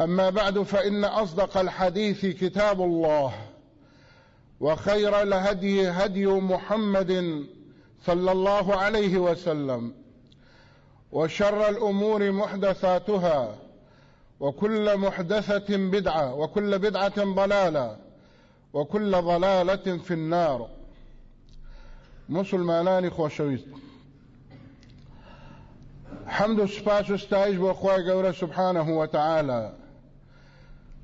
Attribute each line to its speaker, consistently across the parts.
Speaker 1: أما بعد فإن أصدق الحديث كتاب الله وخير الهدي هدي محمد صلى الله عليه وسلم وشر الأمور محدثاتها وكل محدثة بدعة وكل بدعة ضلالة وكل ضلالة في النار. مسلمانانی خۆشەویست حەمد و سپاس و ستایش بۆ خۆی گەورە سبحانه وتعالى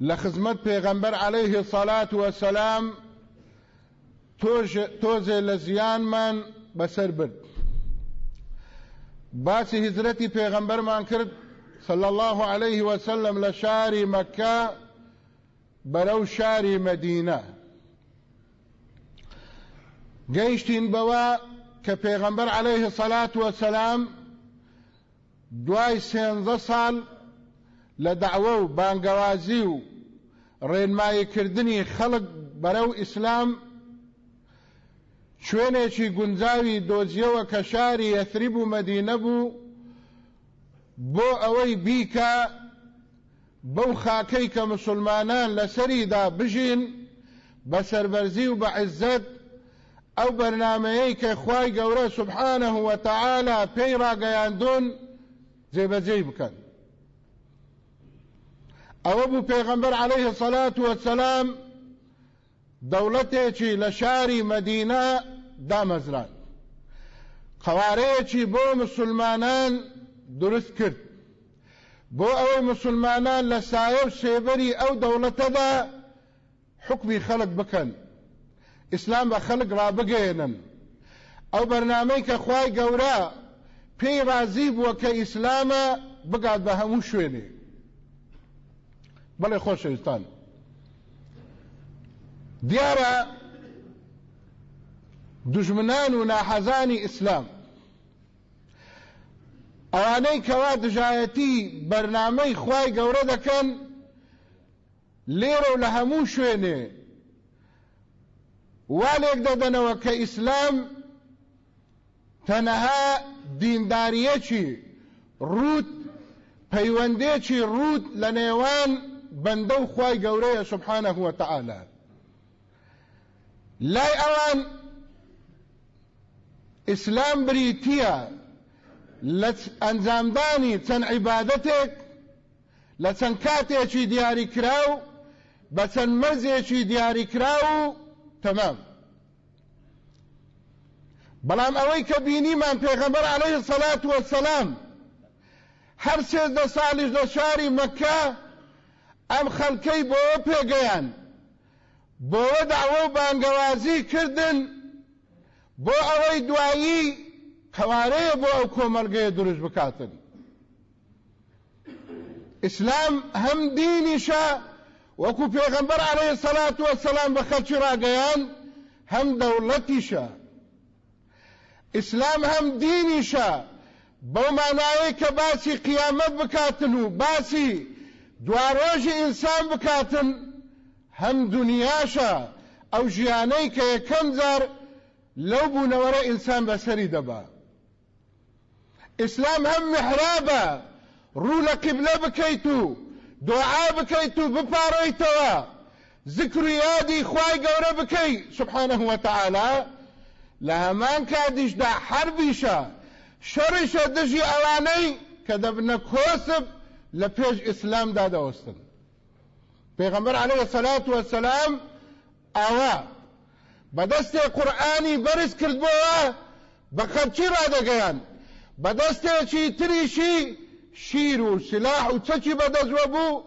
Speaker 1: لخزمت پیغمبر علیه الصلاة والسلام تۆزێ لزیان من بسر برد. باسی پیغمبر من کرد صل الله عليه وسلم لشاری مکه مەکە بەرەو شاری مەدینە گەیشتین بەوە کە پێغەمبەر عليه الصلاة والسلام دوای سێنزە ساڵ لە دعوە و بانگەوازی و ڕێنماییکردنی خەڵک بەرەو ئیسلام شوێنێکی گونجاوی دۆزیەوە کە شاری یەثریب و مەدینە بوو بۆ ئەوەی بیکە بەو خاکەی کە مسلمانان لەسەریدا بژین بە سەربەرزی و بە عزت ئەو بەرنمەیەی کە خوای گەورە سبحانه وتعالى پێی ڕاگەیاندون جێبەجێ بکەن. ئەوە بوو پێغەمبەر عليه الصلاة والسلام دەوڵەتێکی لە شاری مەدینە دامەزران قوارەیەکی بۆ مسلمانان دروست کرد. بۆ ئەوەی مسلمانان لە سایە و سێبەری ئەو دەوڵەتەدا حکمی خەڵک بکەن ئیسلام بە خەڵک ڕابگەێنن ئەو بەرنمەی کە خوای گەورە پێی رازی بووە کە ئیسلامە بگات بە هەموو شوێنێ بەڵێ خۆشەویستان دیارە دژمنان و ناحەزانی ئیسلام ئەوانەی کەوا دژایەتی بەرنمەی خوای گەورە دەکەن لێرە و لە هەموو شوێنێ. والێک دەدەنەوە کە ئیسلام تەنەها دینداریەکی ڕوت پەیوەندێکی ڕوت لە نێوان بەندە و خوای سبحانه وتعالى لای ئەوان ئیسلام بریتیە لە ئەنجامدانی چەند عیبادەتێک لە چەند کاتێکی دیاری کراو بە چەند مەرزێکی دیاری کراو و تەمام بەڵام ئەوەی کە بینیمان پێغەمبەر عەلەیهی سەلات وەسەلام هەر سێزدە ساڵیش لە شاری ئەم خەڵکەی بۆوە پێگەیان. بۆوە داوە و بانگەوازی کردن بۆ ئەوەی دوایی قوارەیە بۆ ئەو کۆمەلگەیە دروست بکاتن. ئیسلام هەم دینیشە وەکو پێغەمبەر عەلەیهی سەلات وەسەلام بە خەڵکی ڕاگەیان هەم دەوڵەتیشە. ئیسلام هەم دینیشە بەو مانایە کە باسی قیامەت بکاتن و باسی دوارۆژی ئینسان بکاتن هەم دنیاشە. ئەو ژیانەی کە یەکەم جار لەو بوونەوەرە ئینسان بەسەری دەبا. ئیسلام هەم محرابە. ڕوو لە قیبلە بکەیت و دوعا بکەیت و بپارڕیتەوە. ذکر و یادی خوای گەورە بکەی سبحانه وتعالى لە هەمان کاتیشدا حربیشە شەڕیشە دژی ئەوانەی کە دەبنە کۆسب لە پێش ئیسلامدا دەوەستن پێغەمبەر عەلەیهی سەلات وەسەلام ئاوا بەدەستێ قورئانی بەرز کردبووە بە خەرچی ڕادەگەیان. بەدەستێکی تریشی شیر و سلاح و چەکی بەدەستوە بوو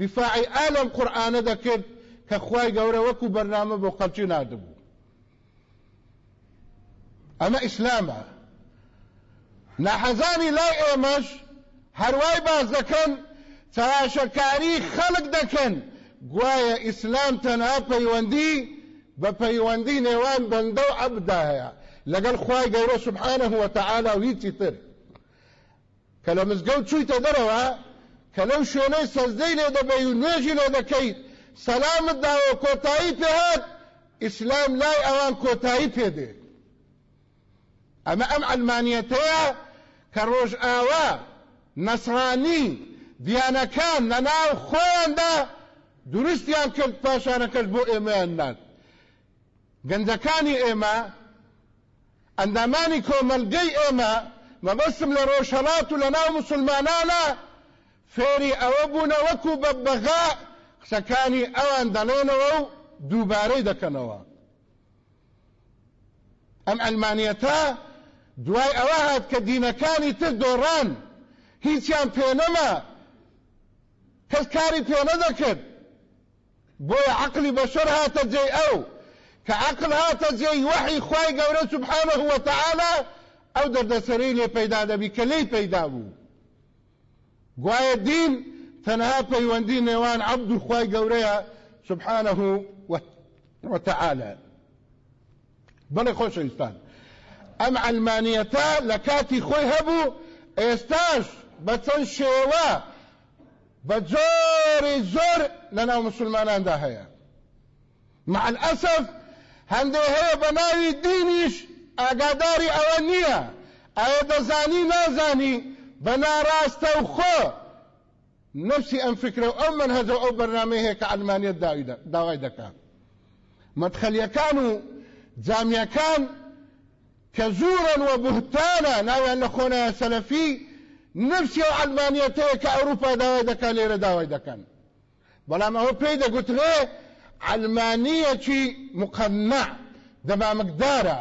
Speaker 1: دیفاعی ئالم قورئانە دەکرد کە خوای گەورە وەکو بەرنامە بۆ خەرچی نادبوو ئەمە ئیسلامە. ناحەزانی لای ئێمەش هەروای باز دەکەن چاواشەکاری خەڵک دەکەن. گوایە ئیسلام تەنها پەیوەندی بە پەیوەندی نێوان بەندە و عەبدا هەیە. لەگەڵ خوای گەورە سبحانه وتعالى و هیچی تر. کە لە مزگەوت چوویتە دەرەوە کە لەو شوێنەی سەزدەی لێ دەبەی و نوێژی لێ دەکەیت سەلامت داوە کۆتایی پێهات ئیسلام لای ئەوان کۆتایی پێدێ ئەمە ئەم ئەلمانیەتەیە کە ڕۆژ ئاوا نەسرانی دیانەکان لەناو خۆیاندا دروستیان کرد پاشانەکەش بۆ ئێمەیان نات گەنجەکانی ئێمە ئەندامانی کۆمەلگەی ئێمە مەبەستم لە ڕۆژهەڵات و لە ناو مسلمانانە فێری ئەوە بوونە وەکو بە بەغا قسەکانی ئەوان دەڵێنەوە و دووبارەی دەکەنەوە. ئەم ئەلمانیەتە دوای ئەوە هات کە دینەکانی تر دۆڕان. هیچیان پێنەما کەس کاری پێ نەدەکرد. بۆیە عقلی بەشەر هاتە جێی ئەو کە عقل هاتە جێی وحی خوای گەورە سبحانه وتعالى ئەو دەردەسەرەی لێ پەیدا دەبی کە لێی پەیدا بوو. گوایە دین تەنها پەیوەندی نێوان عەبد و خوای گەورەیە سبحانه وتعالى بەڵێ خۆشەویستان. ئەم ئەلمانیەتە لە کاتی خۆی هەبوو ئێستاش بە چەند شێوە بە جۆری زۆر لەناو مسلماناندا هەیە. مع الأسف هەندێ هەیە بە ناوی دینیش ئاگاداری ئەوە نییە. ئەوە دەزانی نازانی بە ناڕاستە و خۆ. نفسی ئەم فکرە و ئەو منهەجە ئەو بەرنامەی هەیە کە ئەلمانیت داوای دەکات مەدخەلیەکان و جامیەکان کە زورن و بهتانە ناویان لە خۆنایە سەلەفی نفسی و علمانیەتەیە کە ئەوروپا داوای دەکات لێرە داوای دەکەن بەڵام ئەوە پێی دەگوترێ علمانیەکی مقنع دەمامکدارە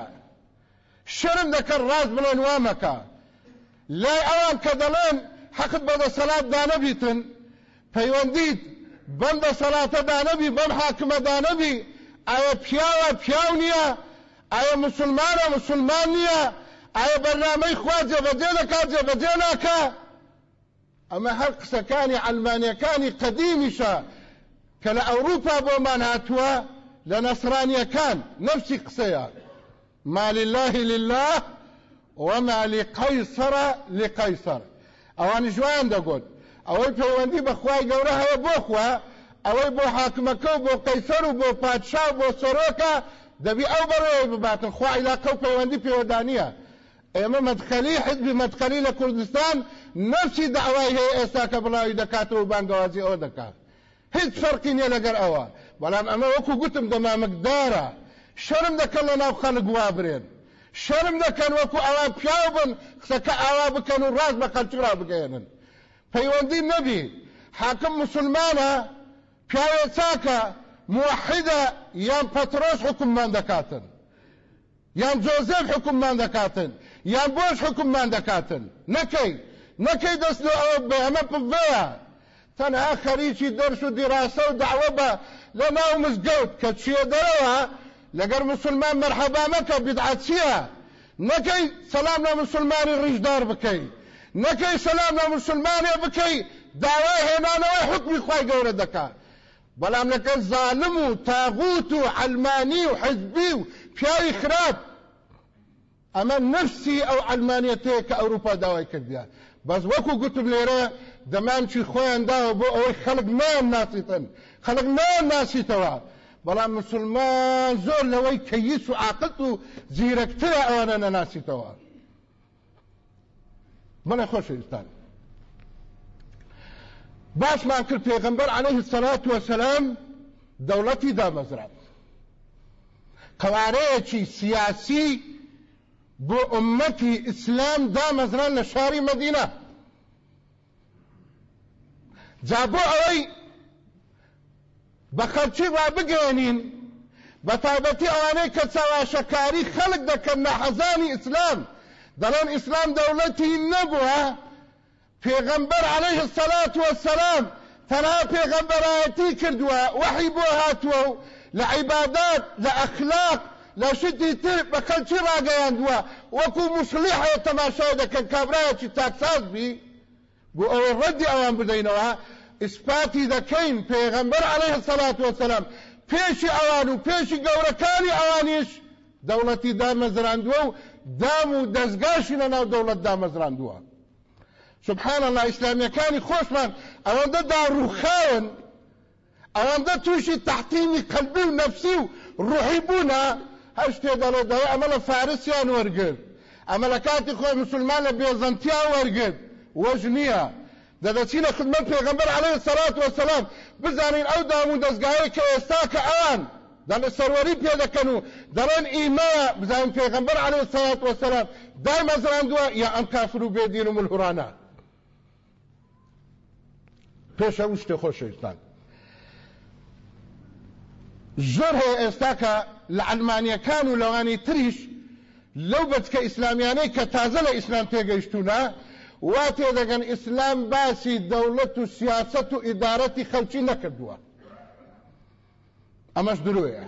Speaker 1: شرم دەکەن ڕاست بڵێن وامەکە لای ئەوان کە دەڵێن حەقت بە دەسەڵات دانەبیتن پەیوەندیت بەم دەسەڵاتە دانەبی بەم حاکمە دانەبی ئایا پیاوە پیاو نییە ئایا مسلمانە مسلمان نییە ئایا بەرنامەی خوا جێبەجێ دەکات جێبەجێ ناکە ئەمە هەر قسەکانی ئەلمانیەکانی قەدیمیشە کە لە ئەوروپا بۆمان هاتووە لە نەسرانیەکان نفسی قسەیە ما لله لله وما لقيصر لقيصر. ئەوانی جوان دەگوت ئەوەی پەیوەندی بەخوای گەورە هەیە بۆ خوا ئەوەی بۆ حاکمەکە و بۆ قەیسەر و بۆ پادشا و بۆ سۆرۆکە دەبی ئەو بەڕێوە بباتن خوا عیلاقە و ئێمە مدخەلی حزبی مدخەلی لە کوردستان نفسی داوای هەیە ئێستا کە بڵاوی دەکاتەوە و بانگەوازی ئەوە دەکات هیچ فەرقی نییە لەگەر ئەوە بەڵام ئەمە وەکو گوتم دەمامکدارە شەرم دەکەن لە ناو خەڵک وا برێن شەرم دەکەن وەکو ئەوان پیاو بن قسەکە ئاوا بکەن و ڕاست بە قەلچرا بگەێنن پەیوەندی نەبی حاکم مسلمانە پیاوێ چاکە موحدە یان پەترۆس حکوممان دەکاتن یان جۆزێف حکوممان دەکاتن یان بۆش حکوممان دەکاتن نەکەی نەکەی دەست لە ئەوە بێ ئەمە بڤەیە تەنها خەریکی دەرس و دیراسە و داوە بە لە ناو مزگەوت کە چیە دەرەوە لەگەر مسلمان مەرحەبا مەکە بدعەت چییە نەکەی سەلام لە مسلمانی ڕیژدار بکەی نەکەی سەلام لە مسلمانێ بکەی داوای هێنانەوەی حکمی خی گەورە دەکات بەڵام لەکە زالم و تاغوت و علمانی و حزبی و ئەمە نفسی ئەو علمانیەتەیە کە ئەوروپا داوای کردیان بەس وەکو گوتم لێرە دەمانچی خۆیان داوە بۆ ئەوەی خەڵک نان ناسیتن. خەڵک نان ناسیتەوە. بەڵام مسلمان زۆر لەوەی کەیس و عاقت و زیرەکترە ئەوانە نەناسیتەوە. بڵێ خۆشەویستان باسمان کرد پێغمبەر عليه الصلاة والسلام دەوڵەتی دامەزرات. قوارەیەکی سیاسی بۆ ئومەتی ئیسلام دامەزران لە شاری مەدینە. جا بۆ ئەوەی بە خەرچی ڕابگەێنین بە تایبەتی ئەوانەی کە چاواشەکاری خەڵک دەکەن نەحەزانی ئیسلام. دەڵێن ئیسلام دەوڵەتی نەبووە پێغەمبەر عليه الصلاة والسلام تەنها پێغەمبەرایەتی کردووە وحی بۆ هاتووە و لە عیبادات لە ئەخلاق لە شتی تر بە خەلکی ڕاگەیاندووە وەکو مسلیحەیە تەماشای دەکەن کابرایەکی تاکساز بی بۆ ئەوە ڕەدی ئەوان بدەینەوە ئیسپاتی دەکەین پێغەمبەر عليه الصلاة والسلام ئەوان و پێشی گەورەکانی ئەوانیش دەوڵەتی دامەزراندووە و دام و دەستگاشی لە ناو دەوڵەت دامەزراندووە سبحان الله ئیسلامیەکانی خۆشمان ئەوەندە داڕوخاون ئەوەندە تووشی تحتیمی قەلبی و نەفسی و ڕوحی بوونە هەر شتێ دەڵێ دەڵێ ئەمە لە فارسیان وەرگرت ئەمە لە مسلمان لە بێزەنتیان وەرگرت وەژ نییە دەدەچینە خدمەت پێغەمبەر عليه الصلاة والسلام بزانین ئەو دام و دەستگاهەیە کە ئێستا کە ئەوان دەڵێ سەروەری پێ دەکەن و دەڵێن ئیما بزانین پێغەمبەر عليه الصلاة والسلام دای مەزراندووە یا ئەم کافر و بێدین و ملهورانە زۆر هەیە ئێستا کە لە ئەلمانیەکان و لەوانی تریش لەو بەچکە ئیسلامیانەی کە تازە لە ئیسلام تێگەیشتونە وا تێدەگەن ئیسلام باسی دەوڵەت و سیاست و ئیدارەتی خەڵکی نەکردووە. ئەمەش درۆیە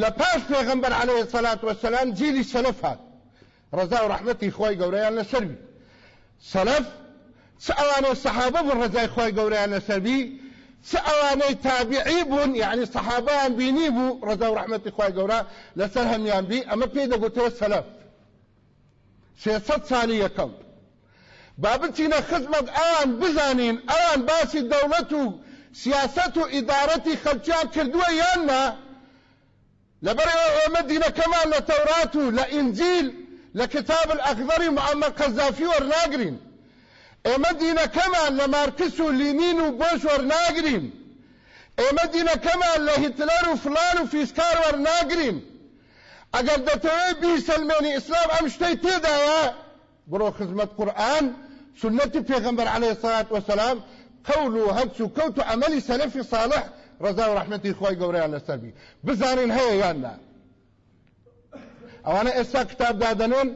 Speaker 1: لە پاش پێغەمبەر عليه الصلاة والسلام جیلی سەلف هات. ڕزا و ڕحمەتی خۆی گەورەیان لەسەروی سەلف چ ئەوانەی سەحابە بوون ڕزای خۆی گەورەیان لەسەروی چ ئەوانەی تابعی بوون یعنی سەحابەیان بینی بوو ڕزا و ڕحمەتی خۆی گەورە لەسەر هەمیان بی ئەمە پێی دەگوتەوە سەلف سێسەد ساڵی یەکەم با بچینە خزمەت ئەوان بزانین ئەوان باسی دەوڵەت و سیاست و ئیدارەتی خەلکیان کردووە یاننا لەبەرەوە ئێمە دینەکەمان لە تەورات و لە ئینجیل لە کتاب الأخضری معمر قەزافی وەرناگرین ئێمە دینەکەمان لە مارکس و لینین و بۆش وەرناگرین ئێمە دینەکەمان لە هیتلەر و فلان و فیسکار وەرناگرین ئەگەر دەتەوێت بیسەلمێنی ئیسلام ئەم شتەی تێدایە بڕۆ خزمەت قورئان سنة پیغمبر عليه الصلاة والسلام قول و هەبس و کەوت عملی سەلفی صالح ڕزا و ڕحمەتی خۆی گەورەیان لەسەربی بزانین هەیە یاننا ئەوانە ئێستا کتاب دادەنێن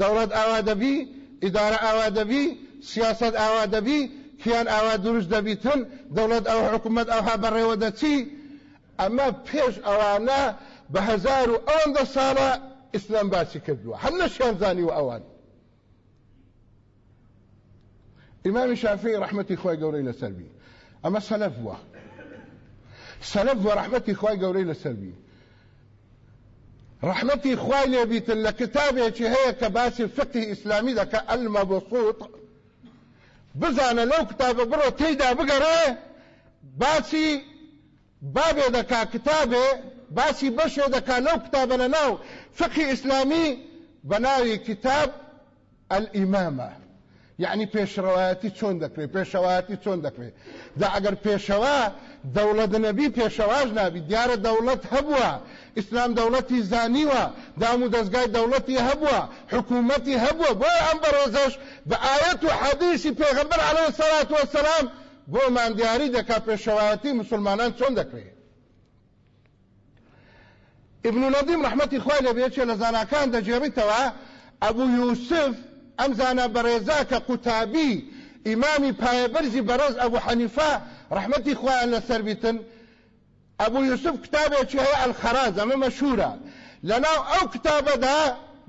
Speaker 1: دەوڵەت ئاوا دەبی ئیدارە ئاوا دەبی سیاست ئاوا دەبی کیان ئاوا دروست دەبیتن دەوڵەت ئەو حکوومەت ئەوها بەڕێوە دەچی ئەمە پێش ئەوانە بە هەزار و ئەوەندە ساڵە ئیسلام باسی کردووە هەم نەشیان زانی و ئەوان امام شافعي رحمتي خوای گەورەی لەسەر بی. ئەمە سەلەف بووە سەلەف بووە رحمەتی خوای گەورەی لەسەر بی. رحمەتی خوای لێبیتن لە کتابێکی هەیە کە باسی فقه ئیسلامی دەکە المەبسوط بزانە لەو کتابە بڕۆ تێیدا بگەڕێ باسی بابێ دەکا کتابێ باسی بەشێ دەکا لەو کتابە لە ناو فقه ئیسلامی کتاب الئیمامە یعنی پێشڕەوەتی چۆن دەکرێت پێشەواتی چۆن دەکرێت دا ئەگەر پێشەوە دەوڵەت نەبی پێشەواش نابی دیارە دەوڵەت هەبووە ئیسلام دەوڵەتی زانیوە دام و دەستگای دەوڵەتی هەبووە حکوومەتی هەبووە. بۆ ئەم بەڕێزەش بە ئاەت و حەدیسی پێغەمبەر عەلەیهی سەڵات وەسەلام بۆمان دیاری دەکا پێشەوایەتی مسلمانان چۆن دەکرێت ابن نظیم رحمەتی خوای لەبێت لە زاناکان دەجێڕیتەوە ئەبوو یوسف ئەم زانە بەڕێزا کە قوتابی ئیمامی پایەبەرزی بەڕێز ئەبوو حەنیفا ڕحمەتی خوایان لەسەر بیتن. ئەبوو یوسف کتابێکی هەیە ئەلخەراز ئەمە مەشهورە لەناو ئەو کتابەدا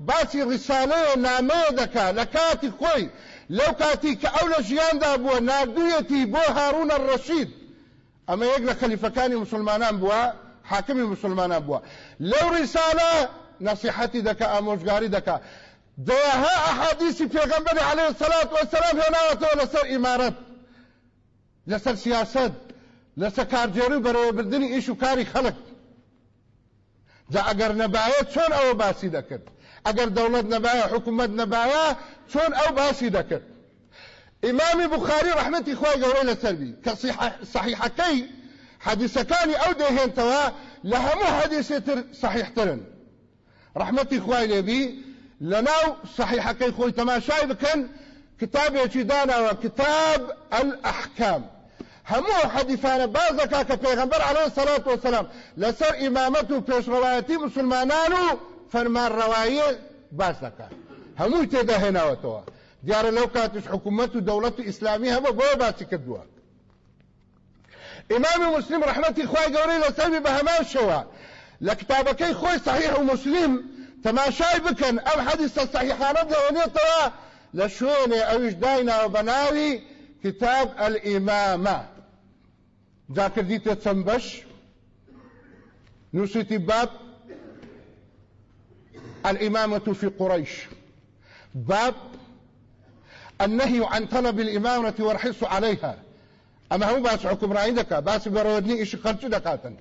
Speaker 1: باسی ڕیسالەیە نامەیە دەکا لە کاتی خۆی لەو کاتی کە ئەو لە ژیاندا بووە نردویەتی بۆ هاڕونە ڕەشید ئەمە یەک لە خەلیفەکانی مسلمانان بووە حاکمی مسلمانان بووە لەو ڕیسالە نصیحەتی دەکا ئامۆژگاری دەکا دەها ئەحادیسی پێغەمبەری عليه الصلاة والسلام هێناوەتەوە لەسەر ئیمارەت لەسەر سیاست لەسەر کارجێری بەرەوەبردننی ئیش و کاری خەڵک جا ئەگەر نەبایە چۆن ئەوە باسی دەکرد ئەگەر دەوڵەت نەبایە حکوومەت نەبایە چۆن ئەو باسی دەکرد ئیمامی بخاری ڕحمەتی خۆی گەورەی لەسەروی کە صحیحەکەی حەدیسەکانی ئەو دەهێنتەوە لە هەموو حەدیسێتر صحیحترن ڕحمەتی خوای لێبی لناو صحيحەکەی خۆی تەماشای بکەن کتابێکی داناوە کتاب الأحكام. هەموو حەدیفانە بازەکە کە پێغەمبەر عليه الصلاة والسلام. لەسەر ئیمامەت و پێشڕەوایەتی مسلمانان و فەرمانڕەوایە باس دەکات هەمووی تێدا هێناوەتەوە دیارە لەو کاتش حکوومەت و دەوڵەت ئیسلامی هەبە بۆ باسی کردووە ئیمامی مسلم ڕحمەتی خوای گەورەی لەسەروی بە هەمان شەوە لە کتابەکەی خۆی صحیح و مسلم تەماشای بکەن ئەم حەدیسە صحیحانە دەوەنێتەوە لە شوێنێ ئەویش دایناوە بەناوی کتاب الئیمامە جا کردیتە چەند بەش نووسیتی باب الإمامة في قريش. باب النهي عن طلب الإمامة والحرص عليها. أما هو باس حكم رأي دكا باس برودني إيش خرج دكاتا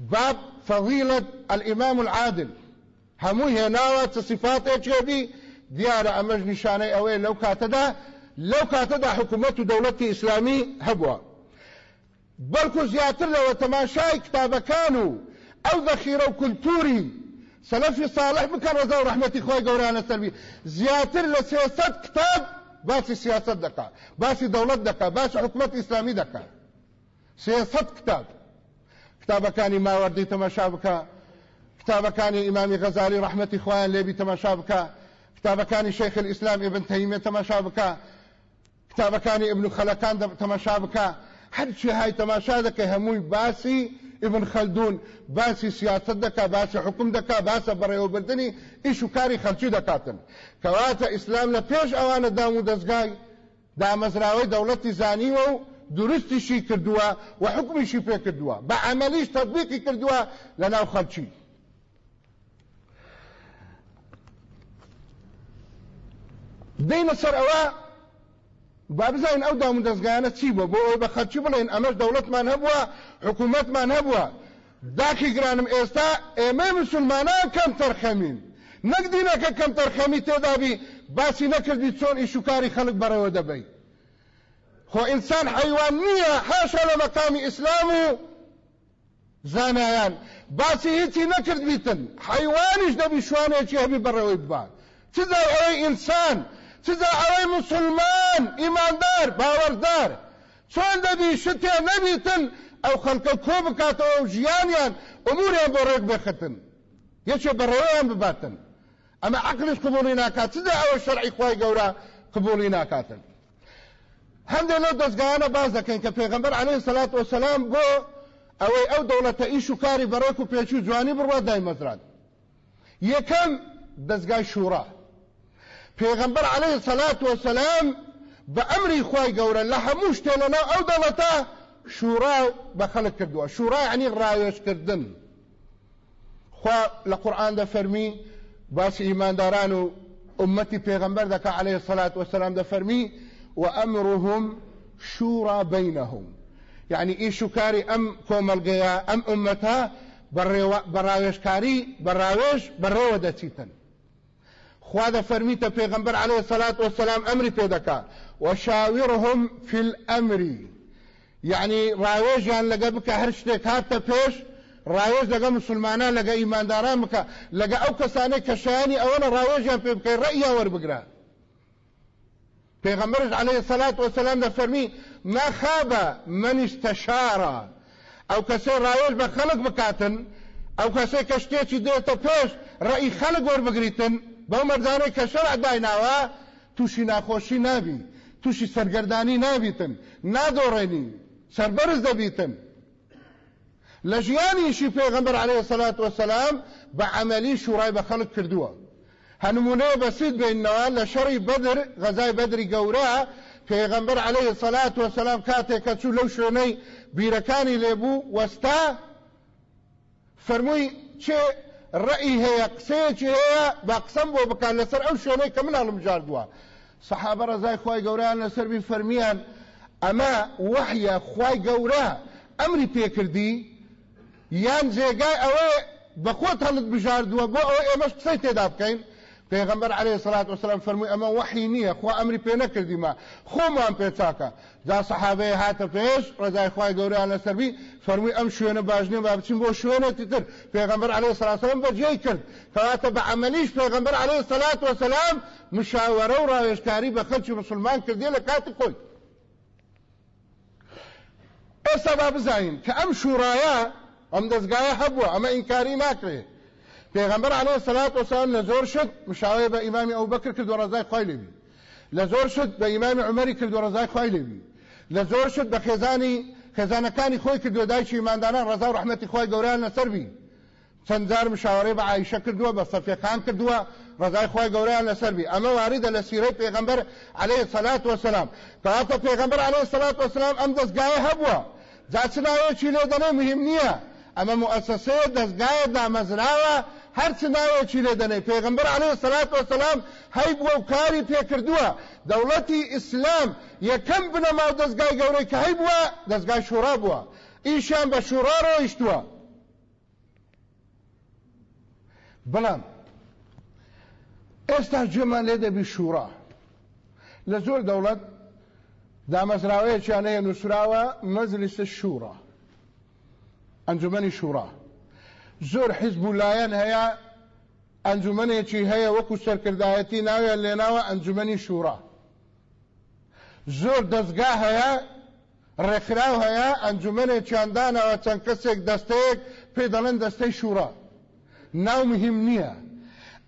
Speaker 1: باب فضيلة الإمام العادل. هەموو هێناوە سفاتێکێبی دیارە ئەمەش نیشانەی ئەوەیە لەو کاتەدا لەو کاتەدا حکوومەت و دەوڵەتی ئیسلامی هەبووە. بەڵکو زیاتر لەوە تەماشای کتابەکان و ئەو دەخیرە و کولتوری سەلەفی ساڵح بکەن ڕزا و ڕحمەتی خۆی گەورانە سەروی زیاتر لە سێسەد کتاب باسی سیاست دەکات باسی دەوڵەت دەکات باسی حکوومەت ئیسلامی دەکات سێسەد کتاب. کتابەکانی ماوەردی تەماشا بکە کتابەکانی ئیمامی غەزالی ڕحمەتی خۆیان لێبی تەماشا بکە کتابەکانی شیخ الئیسلام ابن تەیمیە تەماشا بکە کتابەکانی ابن خەلەکان تەماشا بکە هەرچی های تەماشا دەکە هەمووی باسی ابن خەلدون باسی سیاست دەکا باسی حکم دەکا باسە بەڕێوەبردننی ئیش و کاری خەلکی دەکاتن کەواتە ئیسلام لە پێش ئەوانە دام و دەستگای دامەزراوەی دەوڵەتی زانیوە و درستیشی کردووە و حکمیشی پێ کردووە بە عملیش تطبیقی کردووە لە ناو خەلکی دەینە سەر ئەوە با بزانین ئەو دام و دەستگایانە چی بووە بۆ ئەوی بە خەرچی بڵێن ئەمەش دەوڵەتمان هەبووە حکوومەتمان هەبووە داکی گرانم ئێستا ئێمە مسلمانان کەم تەرخەمین نەک دینەکە کەم تەرخەمی تێدابی باسی نەکردی چۆن ئیشوکاری خەڵک بەرەوە دەبەی خۆ ئینسان حیوان نییە حاشا لە مەقامی ئیسلام و زانایان باسی هیچی نەکرد بیتن. حیوانیش دەبی شوانێکی هەبی بەڕەوەی ببات چزا ئەوەی ئینسان چزا ئەوەی مسلمان ئیماندار باوەڕدار چۆن دەبی شتێ نەبیتن ئەو خەڵکە کۆ بکاتەوە و ژیانیان ئەموریان بۆ ڕێک بخەتن یەکێ بەڕێوەیان بباتن ئەمە عقلش قبولی ناکات چدا ئەوە شەرعی خۆی گەورە قبولی ناکاتن هەندێک لەو دەستگایانە باز دەکەن کە پێغەمبەر عەلەیهی سەلات وەسەلام بۆ ئەوەی ئەو دەوڵەتە ئیش و کاری بەڕێک و پێچی و جوانی بڕوا دایمەزران یەکەم دەستگای شوڕە پێغەمبەر عليه الصلاة والسلام بأمري خواي قورا لە هەموو شتێ لەناو ئەو دەڵەتە شورا بە خەڵک کردووە شورا عنی ڕاوێشکردن خوا لە قورآن دەفەرمی باسی ئیمانداران و پیغمبر دەکە عليه الصلاة والسلام دەفەرمی وأمرهم شورا بينهم يعني كاري أم كوملقيا أم أمتها بەڕاوێشکاری بەڕاوێش بەڕێوە دەچیتن خوا دەفەرمیتە پێغەمبەر عليه سەلات وسلام ئەمری پێ دەکا. وشاورهم في الأمر يعني ڕاوێژیان لەگە بکە هەر شتێک هاتە پێش ڕاوێژ لەگە مسلمانان لەگە ئیمانداران بکە. لەگە ئەو کەسانەی کەشایانی ئەوەنە ڕاوێژیان پێ بکەی ڕەئیا وەربگرە پێغەمبەرش عليه الصلاة والسلام دەفەرمی ما خاب من استشار ڕاوێژ بە خەڵک بکاتن ئەو کەسێ کە شتێکی دێتە پێش ڕئی خەڵک وەربگریتن بەو مەردانەی کە شەرع دایناوە تووشی ناخۆشی نابی تووشی سەرگەردانی نابیتن نادۆڕێنی سربەرز دەبیتن. لە ژیانیشی پێغەمبەر عليه سەلات وسلام بە عملی شوڕای بە خەڵک کردووە. هەنمونەیە بەسیت بینەوە لە شەڕی بەدر غەزای بەدری گەورە پێغەمبەر عليه سەلات وسلام کاتێک کە چوو لەو شوێنەی بیرەکانی لێبوو وەستا فەرمووی چێ ڕئی هەیە قسەیەکی هەیە با قسەم بۆ بکان لەسەر ئەو شوێنەی کە مناڵم جاردووە سەحابە ڕزای خی گەوریان لەسەربی فەرمیان ئەمە وحیە خی گەورە ئەمری پێکردی یان جێگای ئەوە بە خۆت هەڵت بژاردووە بۆ ئەوە ئێمەش قسەی تێدا بکەین. پێغمبەر عليه الصلاة والسلام فرمووی ئەمە وحی نییە خوا ئەمری پێ نەکردیمە. خۆمان پێ چاکە. جا سەحابەیە هاتە پێش ڕزای خوای گەوریان لەسەربی فەرمووی ئەم شوێنە باشنێ با بچین بۆ شوێنێکی تر. پێغمبەر عليه والسلام بەجێی کرد. کەواتە بە عملیش پێغمبەر عليه الصلاة والسلام مشاوەرە و ڕاوێژکاری بە خەلکی مسلمان کردی لە کاتی خۆی. ئێستا با بزانین کە ئەم شوڕایە ئەم دەستگایە هەبووە ئەمە ئینکاری ناکرێت پێغمبەر عليه الصلاة والسلام لە زۆر شت مشاوەیە بە ئیمامی ئەو بەکر کرد و ڕزای خوای لێبی لە زۆر شت بە ئیمامی عمەری کرد و ڕزای خوای لێبی لە زۆر شت بە خێزانی خێزانەکانی خۆی کرد و دایکی ئیمانداران ڕزا و ڕحمەتی خوای گەوریان لەسەر بی. چەند جار مشاوەڕێ بە عایشە کردووە بە سەفیەکان کردووە ڕزای خوای گەوریان لەسەر بی. ئەمە واریدە لە سیرەی پێغمبەر عليه الصلاة والسلام کەواتە پێغمبەر عليه الصلاة والسلام ئەم دەستگایە هەبووە. جا چ ناوێکی لێ دەنێ مهم نییە. ئەمە مؤسسەیە دەستگایە دامەزراوە هەر چ ناوێکی لێ دەنێ پێغمبەر عليه الصلاة والسلام هەی بووە و کاری پێکردووە دەوڵەتی ئیسلام یەکەم بنەما و دەستگای گەورەی کە هەی بووە دەستگای شوڕا بووە ئیشان بە شوڕا ڕۆیشتووە بەڵام ئێستا گوێمان لێ دەبی شوڕا لە زۆر دەوڵەت دامەزراوەیەکیان هەیە نووسراوە مەزلیسە شوڕا ئەنجومەنی شوڕا زۆر حیزب و لایەن هەیە ئەنجومەنێکی هەیە وەکو سەرکردایەتی ناوێت لێناوە ئەنجومەنی شوڕا زۆر دەستگا هەیە ڕێکراو هەیە ئەنجومەنێکیاندانەوە چەند کەسێک دەستەیەک پێ دەڵێن دەستەی شوڕا ناو مهم نییە.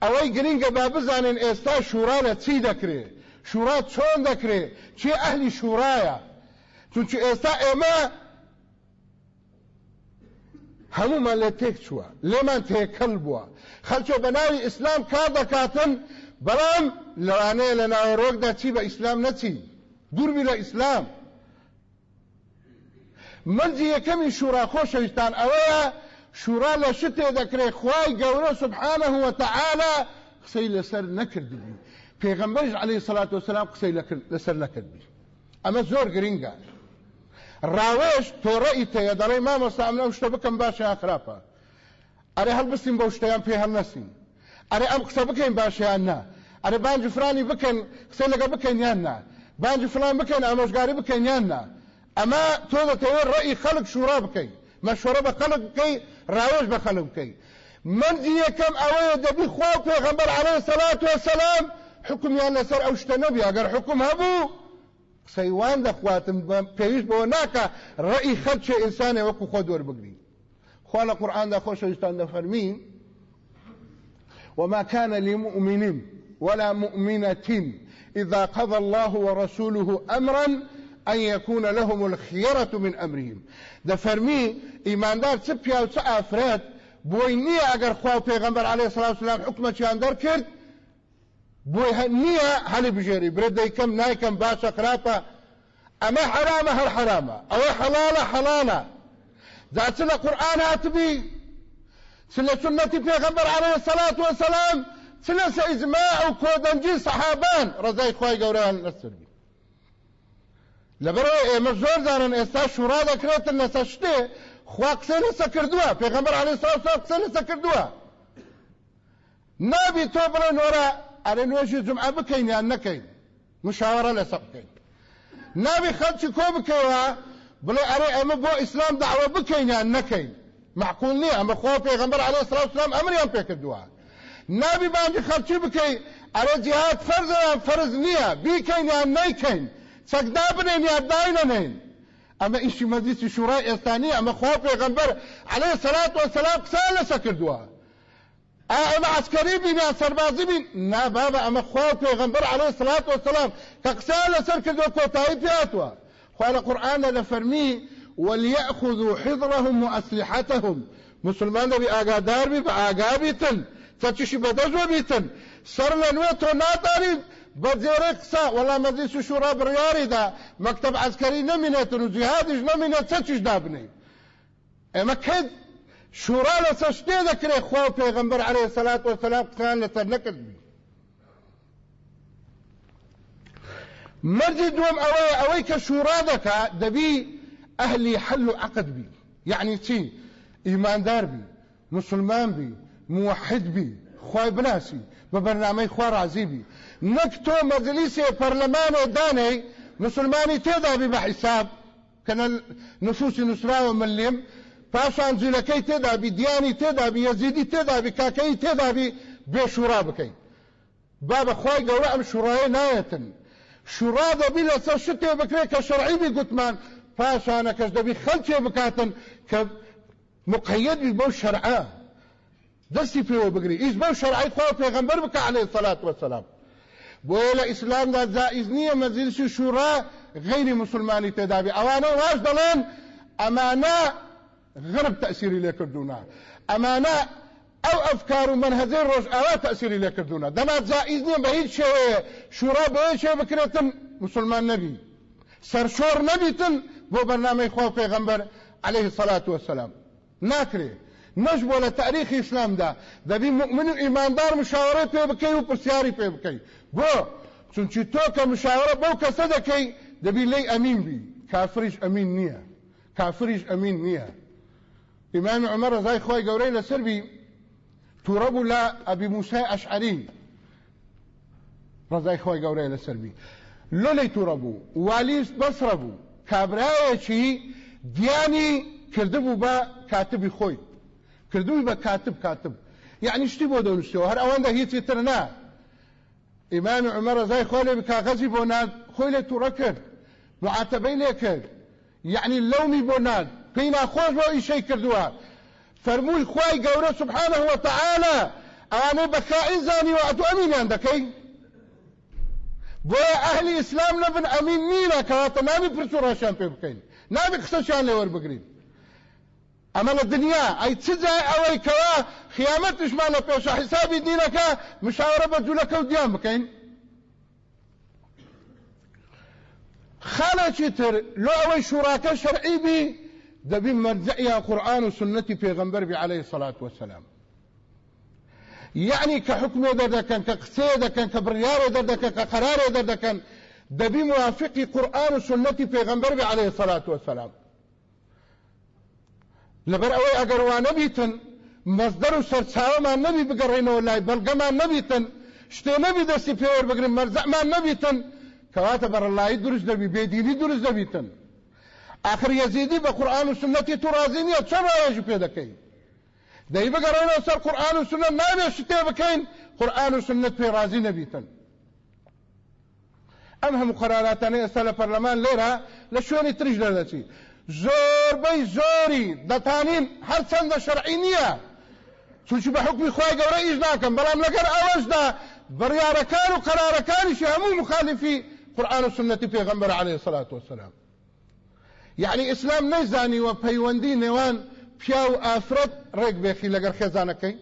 Speaker 1: ئەوەی گرنگە با بزانین ئێستا شوڕا لە چی دەکرێت شوڕا چۆن دەکرێت چی ئەهلی شوڕایە چونچ ئێستا ئێمە هەمومان لێ تێک چووە لێمان تێکەڵ بووە. خەلچۆ بە ناوی ئیسلام کار دەکاتن بەڵام لەوانەیە لە ناوەڕۆکدا چی بە ئیسلام نەچی؟ دووربی لە ئیسلام. منجی یەکەمی شوڕا خۆشەویستان ئەوەیە شوڕا لە شتێ دەکرێت خوای گەورە سبحانه وتعالى قسەی لەسەر نەکردبی. پێغەمبەرش عليه سەلات وسلام قسەی لەسەر نەکردبی. ئەمە زۆر گرنگە. ڕاوێش تۆڕەئی تەیە دەڵێ مامۆستا ئەم لەو شتە بکەم باشیان خراپە ئەرێ هەڵبستین بەو شتەیان پێ هەڵ نەسین ئەرێ ئەم قسە بکەین باشیان نا. ئەرێ بانجی فرانی بکەن قسە لەگە بکەین یان نا. بانجی فلان بکەین ئامۆژگاری بکەین یان نا. ئەمە تۆ دەتەوێت ڕەئی خەڵک شوڕا بکەی. مەشوەرە بە خەڵک بکەی ڕاوێژ بە خەڵک بکەی. منجی یەکەم ئەوەیە دەبی خوا پێغەمبەر عەلەیهی سەلات وەسەلام حکمیان لەسەر ئەو شتە نەبی ئەگەر حکم هەبوو قسەیوان دەخواتم پێویست بۆ ناکە ڕئی خەرچێ ئینسانێ وەکو خۆ دووەربگری خوا لە قورآاندا خۆشەویستان دەفەرمی وما كان لمؤمن ولا مؤمنة إذا قضى الله ورسوله أمرا أن يكون لهم الخيرة من أمرهم. دفرمي إيمان دار سبيا وسأفراد بوينية أجر خواه پیغمبر عليه الصلاة والسلام حكمة شان در کرد بۆی نییە هەلی بژێری. برە دەیکەم نایکەم باشە خراپە. ئەمە حرامە هەر حرامە. ئەوە حەڵالە حەڵالە جا چ لە قورآن هاتبی. چ لە سنەتی پێغەمبەر عەلەیهی سەلات وەسەلام چ لە ئیجماع و کۆدەنجی سەحابان. ڕزای خوای گەورەیان لەسەربی لەبەرەوە ئێمە زۆر دارن ئێستا شوڕا دەکرێتن لەسەر شتێ. خوا قسەی لەسە کردووە. پێغەمبەر عەلەیهی سەلات قسەی لەسە کردووە. نابی تۆ بڵێ نۆرە ئەرێ نوێژی جمعە بکەین یان نەکەین مشاوەرە لەسەر بکەین ناوی خەڵکی کۆ بکەوە بڵێ ئەرێ ئەمە بۆ ئیسلام داوە بکەین یان نەکەین معقول نییە ئەمە خۆ پێغمبەر عليه الصلاة والسلام ئەمریان پێکردووە نابی بانگی خەڵکی بکەی ئەرێ جهاد فەرزە فەرز نییە بیکەین یان نەیکەین چەکدا بنێن یا داینەنین ئەمە ئیشی مەجلیسی شوڕای ئێستانی ئەمە خۆ پێغمبەر عليه الصلاة والسلام قسە لەسە ئەمە عسکەری بین یا سەربازی بین نا بابا ئەمە خوا پێغمبەر عليه الصلاة والسلام. قسە لەسەر کردووە کۆتایی پێاتوە خوا لە قورئانە لە وليأخذوا حذرهم وأسلحتهم. مسلمان دەبی ئاگادار بی بە ئاگا بیتن. چەچیشی بەدەژوە بیتن. سەر لە نوێ تۆ ناتاری بە جێرەی قسە وەڵام مەجلیس و شورا بڕیاریدا مەکتەب عسکەری نەمینێتن و جیهادیش نەمینێت چەچیش دابنێ ئێمە شورا لەسەر شتێ دەکرێت خوا و پێغەمبەر عەلەیهی سەلات وەسەلام قسەیان لەسەر نەکردبی مەرجی دوم ئەوەیە ئەوەی کە شورا دەبی ئەهلی حل عقد بی. یعنی چی؟ ئیماندار بی مسلمان بی موحد بی خوای بناسی بە بەرنامەی خوا رازی بی. نەک تۆ مەجلیسێ پەرلەمانێ دانەی مسلمانی تێدابی بە حیساب کەنە نفوسی نووسراوە ملیم پاشان جلەکەی تێدابی دیانی تێدابی یەزیدی تێدابی کاکەی تێدابی بێشورا بکەین. با بەخوای گەورە ئەم شوڕایە نایەتن. شورا دەبی لەسەر شتێ بکرێت کە شەرعی بی گوتمان پاشانە کەس دەبی خەلکێ بکاتن کە مقەیەدی بەو شەرعە. دەستی پێوە بگری. ئیش بەو شەرعی خوا پێغەمبەر بکە عەلەیهی سەلات وەسەلام بۆیە لە ئیسلامدا جائز نییە مەجلیسی شورا غیری مسلمانی تێدابی ئەوانە واش دەڵێن ئەمانە غرب تأثيري لكردونا أمانا او افكار و منهجه روش اوه تأثيري لكردونا دما جائز نيم بهيد شوية. شورا بهيد شوية بكرتن مسلمان نبي. سرشور نبيتن بو برنامه خواه پیغمبر عليه الصلاة والسلام ناكره نجبو لتاريخ اسلام دا. دبي مؤمن و ايماندار مشاوره پی بکی و پرسیاری پی بکی. بو چونچی تو که مشاوره بو کسا دکی دبي لي امين بي كافرش امين نيا كافرش امين نيا إمام عمر زای خوای گەورەی لەسەر بی تووڕە بوو لە ئەبی موسای ئەشعری ڕزای خۆی گەورەی لەسەر بی لۆلەی تووڕە بوو والیس بەسرە بوو کابراایەکی دیانی کردبوو بە کاتبی خۆی کردووی بە کاتب کاتب یعنی شتی بۆ دەنووسەوە هەر ئەوەندە هیچی تر نا. ئیمامی عمەر ڕزای خۆی لێ کاغەزی بۆ ناد خۆی لێ تووڕە کرد معاتەبەی یعنی لەومی بۆ ناد. پێی ناخۆش بۆ ئیشەی کردووە فەرمووی خوای گەورە سبحانه وتعالى ئەوانەی بە خائن زانی و ئەتو ئەمینیان دەکەی بۆیە ئەهلی ئیسلام نەبن ئەمین نینە کەواتە نامی ڕەشیان پێ بکەین نامی قسەشیان لێ وەربگرین ئەمە لە دنیا ئەی چ جای ئەوەی کەوا خیامەتشمان لە پێشە حیسابی دینەکە مشاورە بە جوولەکە و دیان بکەین خالێکی تر لۆ ئەوەی شوراکە شەرعی بی دەبی مەرجعیان قورآن و سنەتی پێغەمبەر بی عليه الصلاة والسلام. يعني كحكم دردكن كقسي دكن كبريار دردكن كقرار دردكن دبي موافقي قرآن وسنة پیغمبر عليه الصلاة والسلام. لبر اوي اگر بيتن مصدر سرچاو ما نبي بگرينو لاي بلغ ما نبيتن شتي نبي دسي پیور بگرين مرزع ما نبيتن كواتا بر الله درس دبي بيديني درس دبيتن آخر يزيدي بقرآن وسنة ترازينية چرا يجو پیدكي دەی بگەڕێنەوە سەر قورآن و سنە نابێت شتێ بکەین قورآن و سنت پێ رازی نەبیتن ئەم هەموو قەراراتانەی ئێستا لە پەرلەمان لێرە لە شوێنی تریش دەردەچی زۆربەی زۆری دەتانین هەر چەندە شەرعی نییە چونچ بە حکمی خۆی گەورە ئیش و قەرارەکانیشی هەموو مخالفی قورآن و سنەتی عليه الصلاة والسلام. يعني ئیسلام نەیزانی وە پەیوەندی نێوان پیا و ئافرەت ڕێک بێخی لەگەر خێزانەکەی.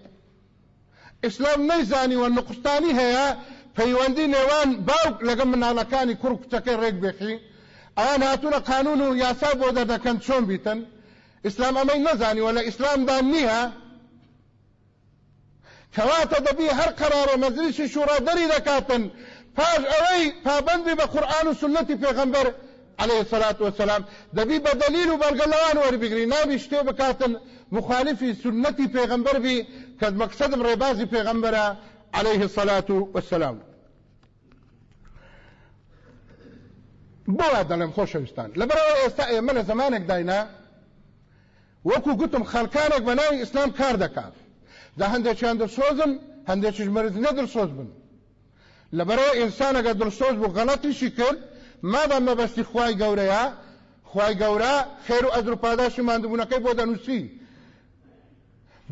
Speaker 1: ئیسلام نەیزانیوە نقستانی هەیە پەیوەندی نێوان باوک لەگەم مناڵەکانی کوڕ کچەکەی ڕێک بێخی. ئەوان هاتوونە قانون و یاسا بۆ دەردەکەن چۆن بیتن؟ ئیسلام ئەمەی نەزانیوە لە ئیسلامدا نییە. کەواتە دەبی هەر قەرارە مەزریشی شوڕا دەری دەکاتن. پاش ئەوەی پابندی بە قورآن و سنەتی پێغەمبەر عليه الصلاة والسلام. دبي بدليل وبرقلوان وربقري شتي بكاتن مخالفي سنتي پیغمبر بي. كد مقصد ربازي پیغمبر عليه الصلاة والسلام. بۆ دەڵێم خۆشەویستان لەبەرەوە ئێستا ئێمە لە زمانێک داینا. وەکو گوتم خەڵکانێک بە ناوی ئیسلام کار دەکات دا هەندێکیان دڵسۆزن هەندێکیش مەرز نەدڵسۆز بن لەبەرەوە ئینسانەگە دڵسۆز بوو غەڵەتیشی کرد مادام مەبەستی خوای گەورەیە؟ خوای گەورە خێر و ئەدر و پاداشی مادبوونەکەی بۆ دەنووسی.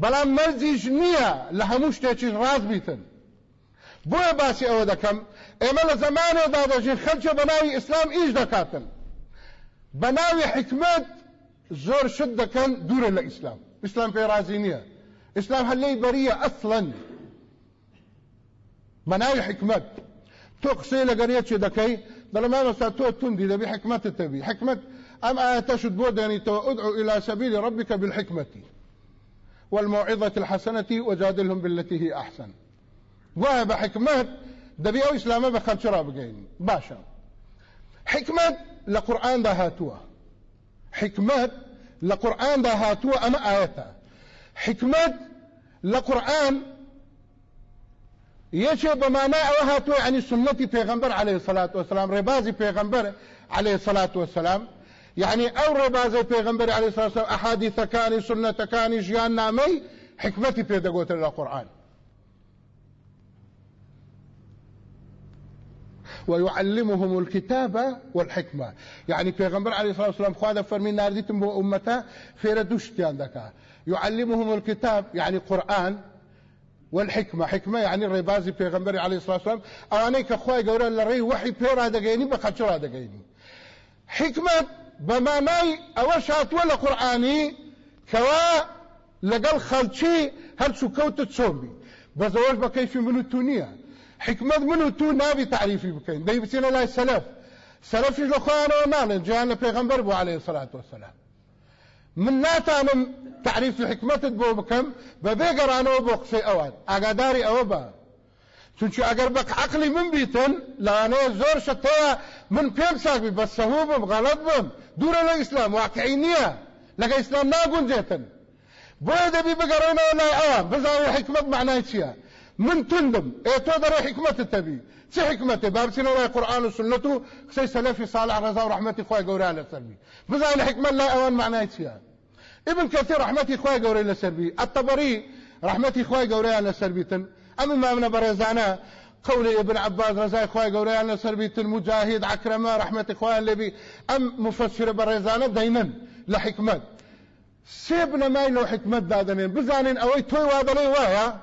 Speaker 1: بەڵام مەرزیش نییە لە هەموو شتێکی ڕاست بیتن. بۆیە باسی ئەوە دەکەم ئێمە لە زمانێدا دەژین خەلچە بە ناوی ئیسلام ئیش دەکاتن. بە ناوی حکمت زۆر شت دەکەن دوورە لە ئیسلام. ئیسلام پێ رازی نییە. ئیسلام هەلەی بەریە ئەسڵەن بە ناوی حکمت. تۆ قسەی لەگەریەکی دەکەی؟ دەڵێ مامەستا تۆ توندی دەبی حکمتت تەبی حکمت ئەم ئاەتەشت بۆ دێنیتەوە أدعو إلى سبيل ربك بالحكمة والموعظة الحسنة وجادلهم بالتي هي أحسن. دەبی ئەو ئیسلامە بە خەلچرا بگەین باشە حکمت لە قورآاندا هاتووە حکمت لە قورآاندا هاتووە ئەمە ئاەتە حکمت لە قورآن یەکێ بەمانە ئەوە هاتووە عنی سنەتی پێغمبەر عليه الصلاة والسلام ڕێبازی پێغمبەر عليه الصلاة والسلام. يعني ئەو ڕێبازی پێغمبەر عليه الصلاة والسلام ئەحادیثەکانی سنەتەکانی ژیان نامەی حکمەتی پێدەگوتن لە قورآن ويعلمهم الكتاب والحكمة يعني پیغمبر عليه الصلاة والسلام خواهد فرمي نارديتم بو أمتا فير دوشتيان دكا يعلمهم الكتاب يعني قرآن والحكمة. حكمة يعني الربازي پیغمبر عليه الصلاة والسلام. أواني كخواهي قورا لري وحي بيرا دقيني بخشرا دقيني حكمة بماناي أوشات ولا قرآني كوا لقل خلشي هل شو صومي بزواج بكيف منو تونية. حکمت منو تو دەی بچینە لای سەلف سەلفیش لە خۆیانەوە ناڵێن جیان لە پێغەمبەر بوو عليه الصلاة والسلام. من ناتانم تعریف حکمتت بۆ بکەم بە بێگەڕانەوە بۆ قسەی ئەوان ئاگاداری ئەوە بە چونچی ئەگەر من بیتن لەوانەیە زۆر شتەیە من پێم ساکبی بە سەهوو بم غەڵەت بم دوورە لە ئیسلام واقعی نییە لەگە ئیسلام ناگونجێتن بۆیە دەبی بگەڕێنەوە لای ئەوان من تندم. إيه تودر حكمة التبي سي حكمة باب سنة القرآن وسنته سي سلفي صالح رضا ورحمتي قوري لسربي بزا الحكمة لا آوان معناه فيها ابن كثير رحمتي خواه قوري لسربي الطبري رحمتي قوري لسربي تن أما ما من برزانا قول ابن عباس رزاي خواه قوري لسربي تن مجاهد عكرمة رحمتي خواه اللي أم مفسر برزانا دايما لحكمة سيبنا ما لو حكمة دادنين. بزانين أوي توي وادلي وايا.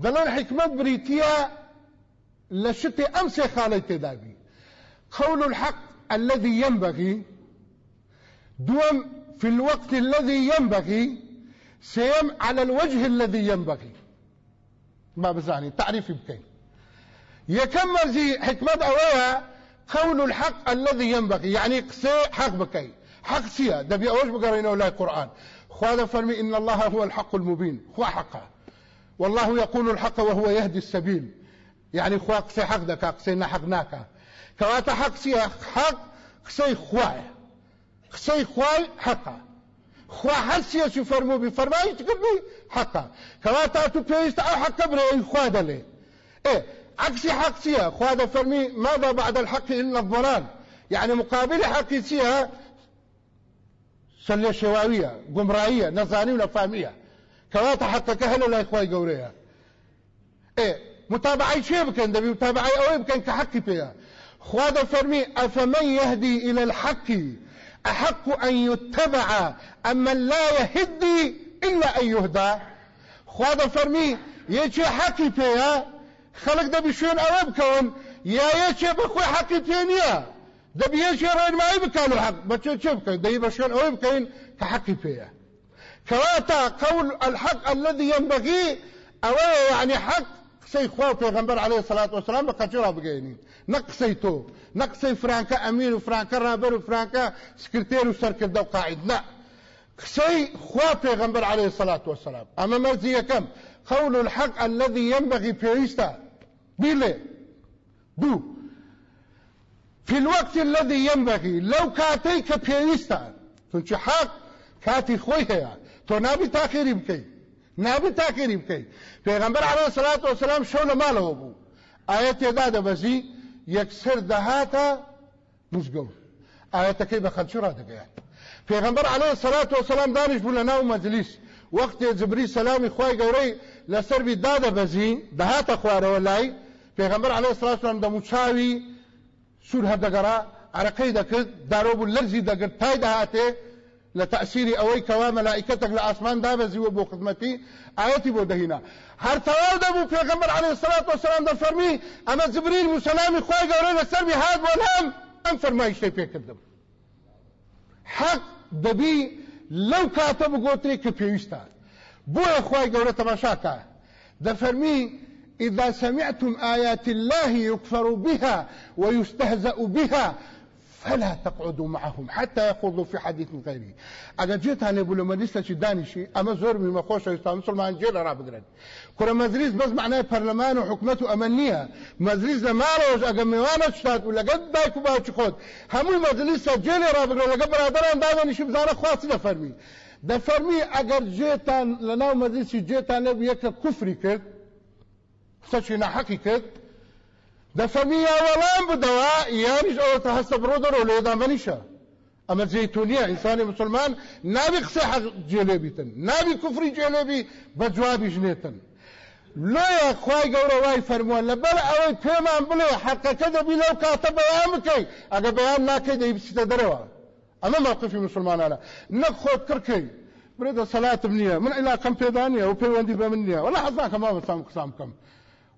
Speaker 1: بریتە لە شتێ ئەم سێ خاڵی تێدابی قول الحق الذي ينبغي دوم في الوقت الذي ينبغي سيم على الوجه الذي ينبغي. ما بزاني تعريف بكين يكمل زي حكمت أولا قول الحق الذي ينبغي يعني قسي حق بكي. حق سيا دبي أوش بقرينة لا القرآن خواذا فرمي إن الله هو الحق المبين. هو حقه والله يقول الحق وهو يهدي السبيل. يعني خوا قسي حق دكا قسي حق ناكا كواتا حق سي حق قسي خواي قسي خواي حقا خوا هل سي شو فرمو بفرماي تقبي حقا كواتا تو بيست أو حق بري خوا دلي إيه عكسي حق سيها خوا ده فرمي ماذا بعد الحق الا الضلال يعني مقابل حق سيها سلة شواوية قمرائية نظانية ولا فامية كواتا حتى كهلا لا إخوائي قوريها إيه متابعي شيء بكن دبي متابعي أوي بكن كحكي فيها خواد فرمي أفمن يهدي إلى الحق أحق أن يتبع أما لا يهدي إلا أن يهدى. خواد فرمي يجي حكي فيها خلق دبي شون أوي بكون يا يجي بخوي حكي فينيا؟ دبي يجي رين ما يبكن الحق. بچو چه بكن دبي بشون أوي بكن كحكي فيها كواتا قول الحق الذي ينبغي أو يعني حق سي خوا پیغمبر عليه الصلاة والسلام بقجرة بقيني نقصي تو. نقصي فرانكا امير وفرانكا رابر وفرانكا سكرتير وسركردة وقاعد لا. سي خوا پیغمبر عليه الصلاة والسلام. أما مرزي كم؟ قول الحق الذي ينبغي بيستا بيلي دو. في الوقت الذي ينبغي لو كاتيك بيستا تنشي حق كاتي خوي هيا تۆ نابی تاخێری بکەیت نابێت تاکەری بکەیت پێغەمبەر عەلەیهی سەلات وەسەلام شەو لە ماڵەوە بوو. ئایا تێدا دەبەزی یەکسەر دەهاتە مزگەوت ئاەتەکەی بە خەلچی ڕادەگەیان. پێغەمبەر عەلەیهی سەلات وەسەلام دانیش بوو لە ناو مەجلیس وەختێ جبری سەلامی خوای گەورەی لەسەروی دادەبەزی دەهاتە خوارەوە لای. پێغەمبەر عەلەیهی سەلات وسەلام دەموچاوی سوور هەردەگەڕا عرەقەی دەکرد دارۆ بوو لەرزی دەگرت تای دەهاتێ لە تەسیری ئەوەی کەوا مەلائکەتێک لە ئاسمان دابەزیوە بۆ خزمەتی ئاەتی بۆ دەهینا هەر تەواو دەبوو پێغەمبەر عەلەیهی سەلات وسەلام دەفەرمی ئەمە جبریل و سەلامی خوای گەورە لەسەروی هات بۆ لام ئەم فەرمایشتەی پێکردم حەق دەبی لەو کاتە بگۆترێ کە پێویستە بۆیە خوای گەورە تەماشاکە دەفەرمی إذا سمعتم آيات الله يكفر بها ويستهزأ بها فلا تقعدوا معهم حتى يخوضوا في حديث غيره. اگر مجلس چې دانشي اما زور من مخوش أو مسلمان جيل را بگرن كره مجلس بس معناه برلمان وحكومته امنيه مجلس ما روز اگر میوانه شتات ولا قد باكو باچ خود همو مجلس جيل را بگرن لقد برادران داوني شي بزانه خاص ده فرمي ده فرمي اگر جيتان لناو مجلس جيتان يك كفري كد سچ نه حقیقت دەفەرمی ئاوەڵام بدەوە یانیش ئەوە هەستە بڕۆ دەرەوە لە ئێدامەنیشە ئەمە جێتونیە ئینسانی مسلمان نابی قسەی حەق جێلێبیتن نابی کوفری جێلێبی بە جوابی ژنێتن لۆیە خی گەورە وای فەرمووە لەبەر ئەوەی پێمان بڵێ حەقەکە دەبی لەو کاتە بەیان بکەی ئەگە بەیان ناکەی دەیبسیتە دەرەوە ئەمە موقفی مسلمانانە نەک خۆت کڕکەی برێدە سەلاتم نییە من علاقم پێدانە و پەیوەندی بە من نییە وەلا حەزاکە مامەسام قسام بکەم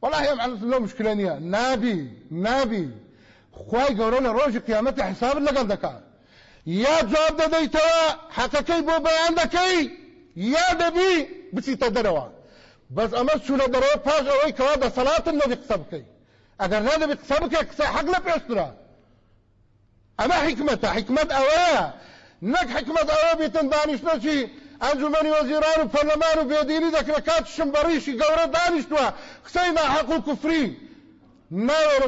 Speaker 1: والله يا معلم لو مشكلة نيا نابي نابي خواي قولنا روج قيامته حساب لقل دكا. يا جواب حەقەکەی بۆ بەیان دەکەی یا دەبی بچیتە دەرەوە بەس ئەمە چوونە دەرەوە پاش ئەوەی کەوا دەسەڵاتن نەبی قسە بکەی ئەگەر نەدەبی قسە بکەی قسە حەق لە پێشترا ئەمە حکمەتە حکمت ئەوەیە نەک حکمت ئەوە بیتن دانیشتەچی ئەنجومەنی وەزیران و پەرلەمان و بێدینی دەکرێت کاتشم بەڕیشی گەورە دانیشتووە قسەی ناحەق و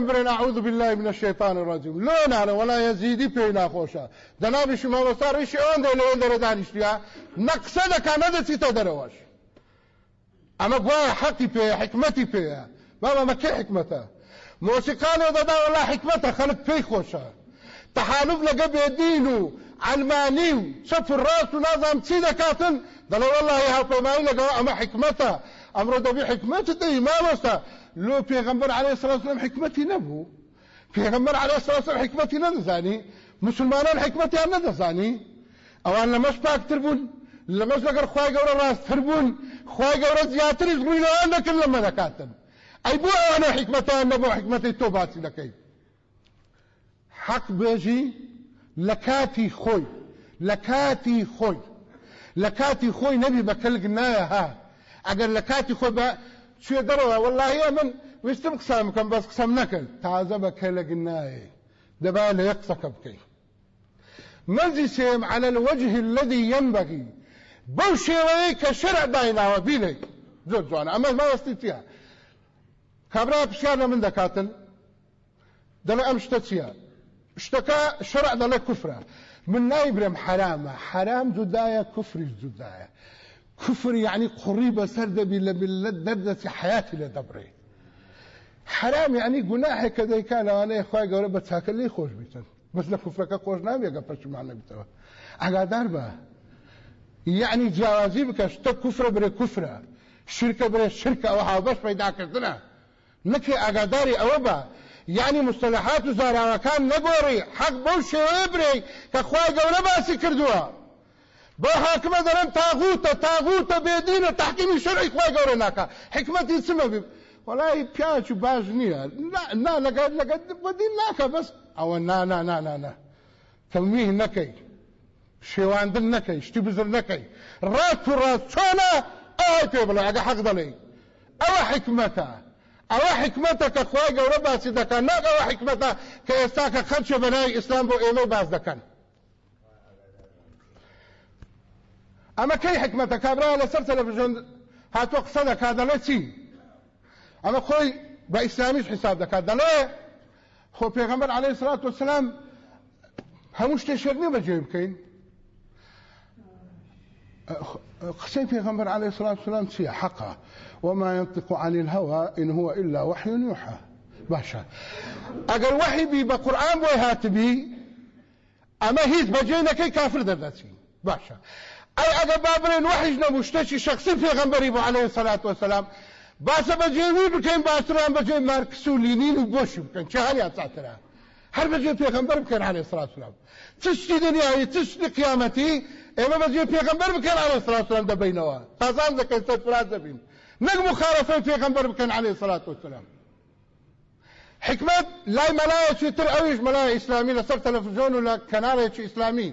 Speaker 1: برێن ئەعوذ بالله من الشیطان الرجیم لۆ نانە وەلا یەزیدی پێی ناخۆشە دەنابیشی مامۆستا ڕیشی ئەوەن دەی لەوەن دەرە دانیشتووە نەقسە دەکا نەدەچیتە دەرەوەش ئەمە گوایە حەقی پێیە حکمەتی پێیە بابا مەکە حکمەتە مۆسیقانێ دەدا وەلا حکمەتە خەلک پێی خۆشە تحالف لەگە بێدین علماني شف الراس ونظام چی دەکاتن دەڵێ والله هاوپەیمانی لەگەڵ ئەمە حکمەتە ئەمڕۆ دەبی حکمەت دەی مامۆستا لۆ پێغمبەر عليه الصلاة والسلام حکمەتی نەبوو پێغمبەر عليه الصلاة والسلام حکمەتی نەدەزانی مسلمانان حکمەتیان نەدەزانی ئەوان لەمەش پاکتر بوون لەمەش لەگەر خوای گەورە ڕاستتر بوون خوای گەورە زیاتریش ڕووی لەوان دەکرد لەمە دەکاتن ئەی بۆ ئەوانە حکمەتیان نەبوو حکمەتی تۆ باسی دەکەی حەق بێژی کاتی خۆی لە کاتی خۆی نەبی بە کەلگ نایە ها. لە کاتی خۆی بە شوێ دەڕەوە واللهە من قسام قسەم نەکرد تازە بە کەلگ نایە دەبا لە یەک قسەکە بکەیت مجلسهم على الوجه الذي ينبغي. کە شەرع دایناوە بیلێک زۆر جوانە ئەمە ماوەستی چیە کابرا پرسیار لە من ئەم شتە چییە شتەکە شەرع دەڵێ کوفرە. من نایبرم حرامە. حرام جودایە کوفریش جودایە. کوفر یعنی قوڕی بەسەر دەبی لە ملت دەردەسی حیاتی لە دەبڕێ. حرام یعنی گوناحێککە دەیکا لەوانەیە خخوای گەورە بە چاکە لی خۆش بیتن. بەس لە کوفرەکە خۆش نامێگە پەرچمانە بیتەوە. ئاگادار بە. یعنی جیاوازی بکە شتە کوفرە برێ کوفرە. شرکە برێ شرکە ئەوە هاوبەش پیداکردنە نەکێ ئاگاداری ئەوە بە. یعنی مصطلحات و زاراوەکان نەگۆڕی حەق بەو شێوەیە برێ کە خوا گەورە باسی کردووە. بۆ حاکمە دەرن تاغوتە تاغوتە بێدینە تحکیمی شەرعی خوا گەورە ناکە. حکمەتی چمە بێ وڵی پیاچ و باش نییە. نا لەگەت لەگەت بەدین ناکە بەس. ئەوە نا نا نا نا نا. تەلمیه نەکەی. شێواندن نەکەی شتی بزر نەکەی. ڕاست و ڕاست چۆنە؟ ئەوە پێ بڵێ ئەگە حەق دەڵێ ئەوە حکمەتە. ئەوە حکمەتە کە خخوای گەورە باسی دەکەن ناک ئەوە حکمەتە کە ئێستا کە خەرچە بەنای ئیسلام بۆ ئێمە باز دەکەن ئەمە کەی حکمەتە کابرا لەسەر تەلەڤژن هاتووە قسە دەکات دەڵێ چی ئەمە خۆی بە ئیسلامیش حساب دەکات دەڵێ خۆ پێغەمبەر عەلەیهی سڵات وسلام هەموو شتێ شێر نیە بەجێ پێغەمبەر عليه الصلاة والسلام چییە حەقا وما ينطق عن الهوى إن هو إلا وحي يوحى. باشا. ئەگەر وحی بی بە قورآن بۆی هاتبی ئەمە هیچ بەجێ نەکەی کافر دەردەچی باشە ئەی ئەگە با بڵێن وحیش نەبوو شتێکی شخصی پێغەمبەری بۆ عليه الصلاة والسلام باسە بەجێوی بکەین باسران بەجێ مارکس و لینین و گۆشی بکەن چه یا چاترە هەر بەجێ پێغەمبەر بکەن عليه الصلاة والسلام. تشتی دنیایی تشتی قیامەتی ئێمە بەجێ پێغەمبەر بکەن عليه الصلاة والسلام دەبینەوە تازان دەکەین سەرفراز دەبین نەک مخالفەی پێغەمبەر بکەن عليه الصلاة والسلام. حکمت لای مەلایەکی تر ئەویش مەلای ئیسلامی لەسەر تەلەڤیزیۆن و لە کەناڵێکی ئیسلامی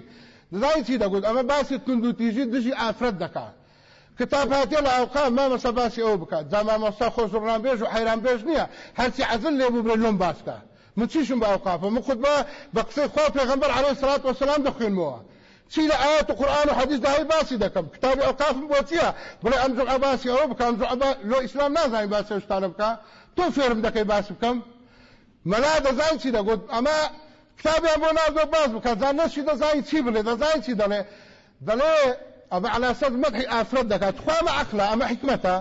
Speaker 1: دەزانی چی دەگوت ئەمە باسی تونند و تیژی دژی ئافرەت دەکات کتاب هاتێ لە ئەوقا مامەسە باسی ئەو بکات جا مامۆستا خۆزڕان بێژ و حەیران بێژ نییە هەرچی عەزل لێ بوو بێ لۆم باسکە من چیشم بە ئەوقافە من خودبە بە قسەی خوا پێغەمبەر عەلەیهی سەلات وەسەلام دەخوێنمەوە چی لە ئاەت و قورآن و حەدیث داهی باسی دەکەم کتابی ئەوقافم بۆ چییە بڵێ ئەم جوع باسی ئەوە بکەم ئەم جوع لۆ ئیسلام نازانین باسی شتانە بکە تۆ فێرم دەکەی باسی بکەم مەلا دەزانین چی دەگوت ئەمە کتابیان بۆ نازۆ باز بکە زان نەچی دەزانین چی بڵێ دەزانین چی دەڵێ دەڵێ ئەمە على سەد مەدحی ئافرەت دەکات خوا مە عەقلە ئەمە حکمەتە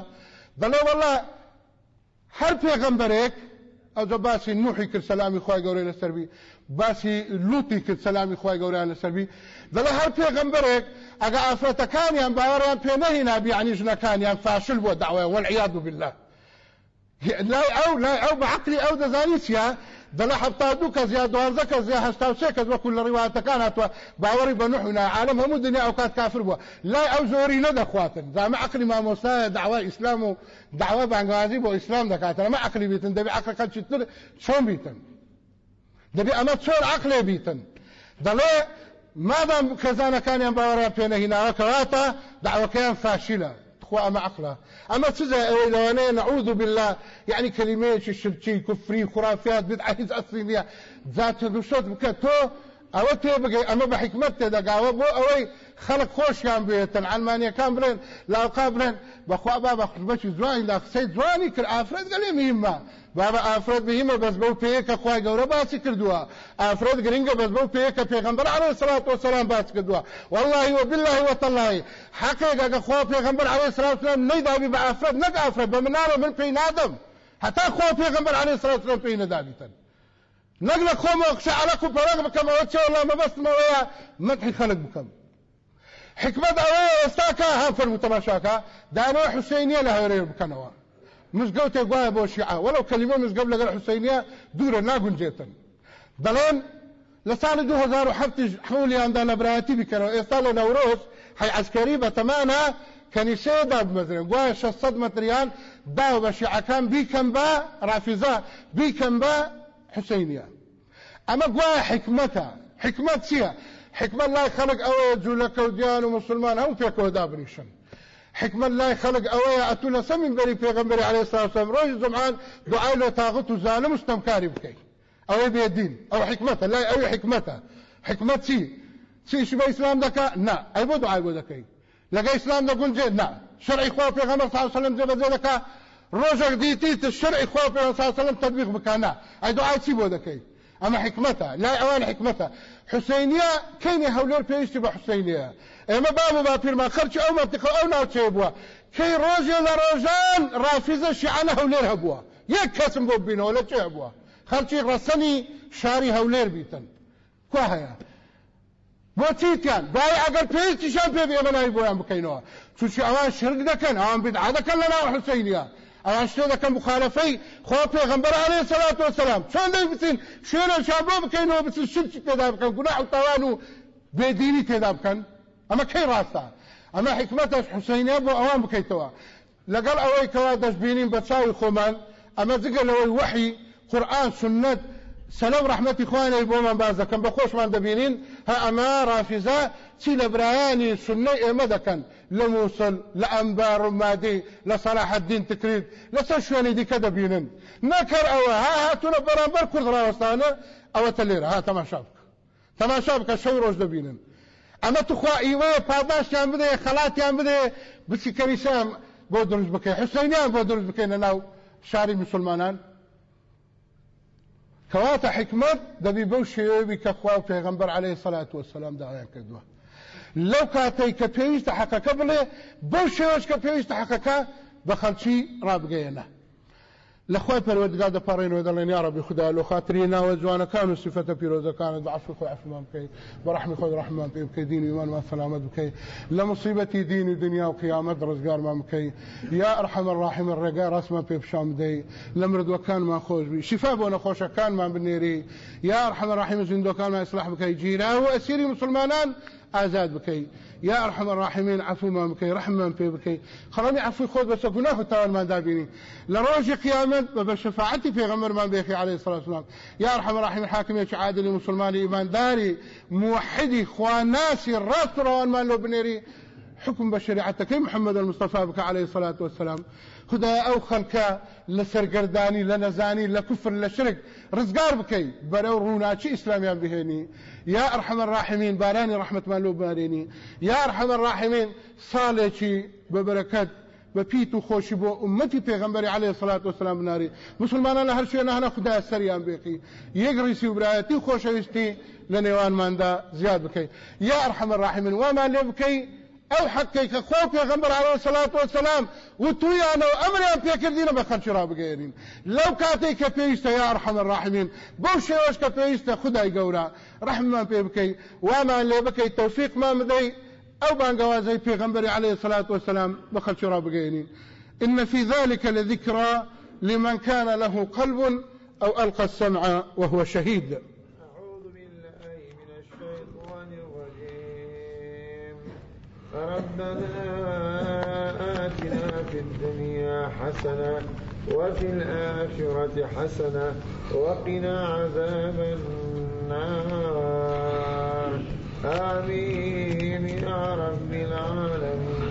Speaker 1: دەڵێ پێغەمبەرێک ئەوجا باسی نوحی کرد سەلامی خوای گەورەی لەسەربی باسی لوتی کرد سەلامی خوای گەوریان لەسەربی دەڵێ هەر پێغەمبەرێک ئەگە ئافرەتەکانیان باوەڕیان پێ نەهینا بیعنی ژنەکانیان فاشل بۆ دعوە والعیاذ بالله. لا أو لا أو بعقلي أو دەزانی دەڵە حتا دوو کەس یا دوانزە کەس یا هەشتا سێ کەس وەکو لە ڕیواتەکان هاتووە باوەڕی بە نوحنا عالم هەموو دنیا ئەو کات کافر بووە لای ئەو زۆری نەدەخواتن زامە عقلی مامۆستا دعوا ئیسلام و دعوا بانگوازی بۆ ئیسلام دەکاتن ئەمە عقلی بیتن دەبێ عقل خەلکی تر چۆن بیتن دەبێ ئەمە چۆن عقلێ بیتن دەڵێ مادام کەزانەکانیان باوەڕیان پێ نەهیناوە کەواتە دعوەکەیان فاشیلە خو أما عقله أما تزا لوانين نعوذ بالله. يعني كلمات شركي كفري خرافات بدعة أصلية ذات دوشت بكتو أو تێبگەی ئەمە بە حکمت تێدەگاوە بۆ ئەوەی خەڵک خۆشیان بێتن ئەلمانیەکان بڵێن لاوقا بڵێن بەخوا با بە خبەتی جوانی لا قسەی جوانی کرد ئافرەت گەلێ میمە بابە ئافرەت بهیمە بەس بەو پێیەکە خوای گەورە باسی کردووە ئافرەت گرنگە بەس بەو پێیەکە پێغەمبەر عەلەیهی سەلات وسەلام باسی کردووە والله وبالله وتالله حقێک ئەگە خوا پێغەمبەر عەلەیهی سەلات وسەلام نەیدابی بە ئافرەت نەک ئافرەت بە مناڵە من پێی نادەم هەتا خوا پێغەمبەر عەلەیهی سەلات وسەلام پێی نەدابیتن نقل خۆم شعرك وبرغ بكم اوتشي والله ما بس ما ويا مدحي خلق بكم حكمة آوه استاكا ها فرمو تماشاكا دانو حسينية لها يريد بكنوا مش قوتي قوايا بو شيعة ولو كلمة مش قبل غير حسينية دورة ناقن جيتا دلين لسال دو هزار وحفتش حولي عندنا براتي بكنوا ايصال نوروز حي عسكري بتمانا كنيسة داب مثلا قوايا شصد متريان داو بشيعة كان بيكم با رافزة بيكم با حسينية أما قوا حكمتها حكمت سيها حكمة الله خلق أوي جولك وديان ومسلمان هم فيك ودابريشن حكمة الله خلق أوي أتونا سمين بري پیغمبري عليه الصلاة والسلام. روج زمعان دعاء له طاغت وزالم استمكاري بكي. أوي بيدين. أو حكمتها لا أوي حكمتها حكمت سي سي شبه إسلام دكا؟ نا. أي بو دعاء بو دكي. لقى إسلام دقون جي؟ نا. شرعي خواه پیغمبر صلى الله عليه وسلم زي دكا؟ ڕۆژێک دیتی شرعی خوا پێساسەلم تطبیق بکانە ئەی دوعای چی بۆ دەکەی ئەمە حکمەتە لای ئەوان حکمەتە حسینیە کەینی هەولێر پێویستی بە حسینیە ئێمە بام و باپیرمان خەرچی ئەو منتیقە ئەو ناوچێ بووە. کەی ڕۆژێ لە ڕۆژان ڕافیزە شیعانە هەولێر هەبووە. یەک کەسم بۆ بینەوە لە چێ بووە خەرچی ڕەسەنی شاری هەولێر بیتن. کو هەیە؟ بۆ چیتیان؟ دوای ئەگەر پێویستیشان پێ ئێمە ناوی بۆیان بکەینەوە. چونچی ئەوان شرک دەکەن ئەوان بدعا دەکەن لە ناو حسینیە. ئەوان شتێ دەکەن مخالفەی خۆ پێغمبەر عليه سەلات وسلام چۆن دەی بچین شوێنە شابۆ بکەینەوە بچین شرکی پێدا بکەن گوناح و تاوان و بێدینی تێدا بکەن ئەمە کەی ڕاستە ئەمە حکمەتەش حوسینە بۆ ئەوان بکەیتەوە لەگەڵ ئەوەی کەوا دەستبینین بە چاوی خۆمان ئەمە جگە لەوەی وحی قورآن سنت سلام رحمتي خواني بومن بازا كان بخوش من دبينين ها اما رافزة تي لبراني سنة امدا كان لموصل لأنبار مادي لصلاح الدين تكريد لسشواني دي كده بينن. نكر أو ها هاتونا برانبر كرد راوستانا أو تلير ها تماشابك تماشابك شو روش دبينن أما تخوا أيوه پاداش يان بده خلات يان بده بسي كنيسان بو دروج بكي حسينيان بو دروج بكي ناو شاري مسلمانان. کەواتە حکمت دەبی بەو شێوەیەوی کە خوا و پێغمبەر عليه سەلات وسلام داوایان کردووە لەو کاتەی کە پێویستە حەقەکە بڵێ بەو شێوەش کە پێویستە حەقەکە بە خەڵکی ڕابگەیەنە. لەخوای پەروەردگار دەپەڕێنەوە دەڵێن یا ربی خدا لە خاطری ناوە جوانەکان و سفەتە پیرۆزەکانت بەعفو خۆی عفومان بکەیت بەڕحمی خۆی ڕحمان پێ بکەیت دین و ایمانمان سەلامەت بکەیت لە مصیبەتی دین و دنیا و قیامەت ڕزگارمان بکەیت. یا ئەرحەم الراحم ڕێگا ڕاستمان پێ پیشان بدەیت لە مردوەکانمان خۆش بی شفا بۆ نەخۆشەکانمان بنێری. یا ئەرحەم الراحم زیندۆکانمان ئیسلاح بکەیت جیرا و ئەسیری مسلمانان ئازاد بکەیت يا ارحم الراحمين عفو ما بكي رحم ما بكي خرامي عفو خود بس گناه تاوان ما دابيني لروج قيامت بشفاعتي في غمر ما بيخي عليه الصلاة والسلام. يا ارحم الراحمين حاكم يا عادل مسلماني ايمان داري موحدي خواناسي راس حكم بشريعتك محمد المصطفى بك عليه الصلاة والسلام؟ خدا أو خلکە لە سەرگەردانی لە نەزانی لە کوفر لە شرک. ڕزگار بکەی بەرەو ڕووناچی ئیسلامیان بهێنی؟ یا ئەرحەمە ڕاحمین بارانی ڕحمەتمان لۆ بارێنی. یا ئەرحەمە ڕاحمین ساڵێکی بەبرەکەت بە پیت و خۆشی بۆ ئومەتی پێغمبەری عليه سلات وسلام بناری. مسلمانان لە هەر شوێنە هەنە خدا سەریان بێقی یەک ڕیسی و برایەتی و خۆشەویستی لە نێوانماندا زیاد بکەی. یا ئەرحەمە ڕاحمین وامان لێ بکەی؟ أو حقي كخو پیغمبر عليه الصلاة والسلام وتويانو أمر پێکردینە بە خەرچی ڕابگەێنین لەو کاتێک کە پێویستە یا ڕحم الراحمین بەو شێوەش کە پێویستە خدای گەورە ڕحممان پێ بکەیت وامان لێ بکەیت تەوفیقمان بدەیت ئەو بانگەوازەی پێغمبەری عليه الصلاة والسلام بە خەرچی ڕابگەێنین إن في ذلك لذكرى لمن كان له قلب أو ألقى السمع وهو شهيد.
Speaker 2: ربنا آتنا في الدنيا حسنة وفي الآخرة حسنة وقنا عذاب النار. آمين يا رب العالمين.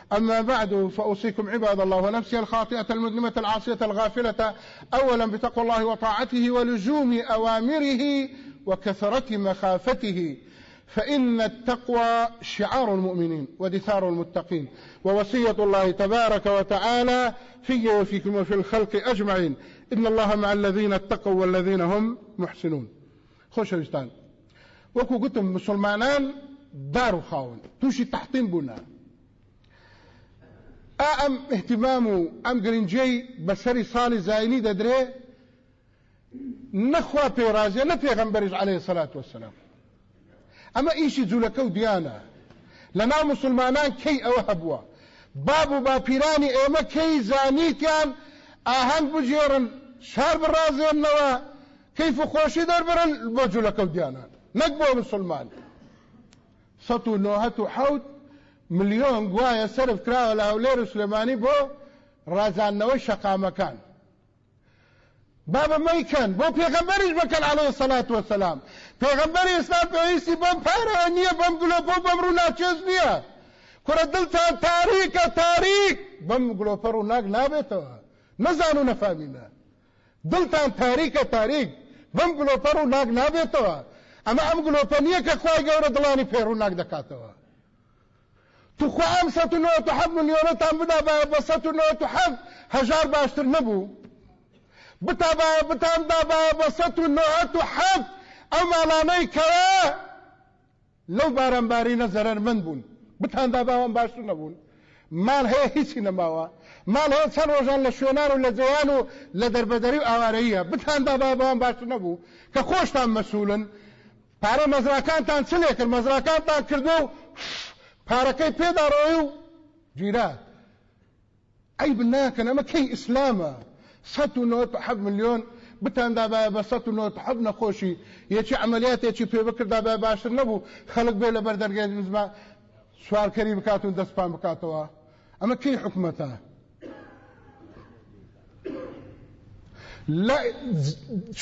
Speaker 1: أما بعد فأوصيكم عباد الله ونفسي الخاطئة المذنبة العاصية الغافلة أولا بتقوى الله وطاعته ولزوم أوامره وكثرة مخافته. فإن التقوى شعار المؤمنين ودثار المتقين ووصية الله تبارك وتعالى في وفيكم وفي الخلق أجمعين. إن الله مع الذين اتقوا والذين هم محسنون. خوش وستان وكو قلتم مسلمانان دار خاون توشي تحطيم بنا ئەم احتیمام و ئەم گرنجەی بەسەری ساڵی زایانی دەدرێ نەخوا پێڕازیە نە پێغەمبەریش عليه سەلات وسلام ئەمە ئیشی جوولەکە و دیانە. لە ناو مسلمانان کەی ئەوە هەبووە؟ باب و باپیرانی ئێمە کەی زانیتیان ئاهەنگ بژێڕن شار بڕازێنەوە کەیف و خۆشی دەربرن بۆ جوولەکە و دیانان نەک مسلمان. سەد و حەوت ملیۆن گوایە سرف کراوە لە هەولێر و سلێمانی بۆ ڕازانەوەی شەقامەکان. بابە مەیکەن بۆ پێغەمبەریش بکەن عليه سەلات وسلام پێغەمبەری ئێستا پێویستی بەم پارەوە نییە بەم گلۆپۆ بەم ڕوو ناچێز نییە. کورە دڵتان تاریکە تاریک! بەم گلۆپەر و ناک نابێتەوە. نەزان و نەفامینە دڵتان تاریکە تاریک! بەم گلۆپەر و ناک نابێتەوە. ئەمە ئەم گلۆپە نییە کە خوای تخوا ئەم سەد و نۆت و حەب ملیۆنەتان بدا بە سەد و نۆت و حەب هەژار باشتر نەبوو بتا بتاندا بە و نۆهەت و حەب ئەو ماڵانەی کەوە لەو بارانبارینە زەرەرمەند بوون. بتاندا باوان باشتر نەبوون مال هەیە هیچی نەماوە. مال هەیە چەند ڕۆژان لە شوێنان و لە جوان و لە دەربەدەری و ئاوارەیە. بتاندا با باوان باشتر نەبوو کە خۆشتان مەسوولن پارە مەزراکانتان چلێکرد مەزراکانتان کردو. و پارەکەی پێداڕۆی و گیرات ئەی بناکەن ئەمە کەی ئیسلامە سەد و نۆت حەب ملیۆن بتاندا بە سەد و نۆت حەب نەخۆشی یەکی عملیاتێکی پێ بکردا بە باشتر نەبوو خەڵک بێ لە بەردەرگای نزما سوارکەری بکات و دەستپان بکاتەوە ئەمە کەی حکومەتە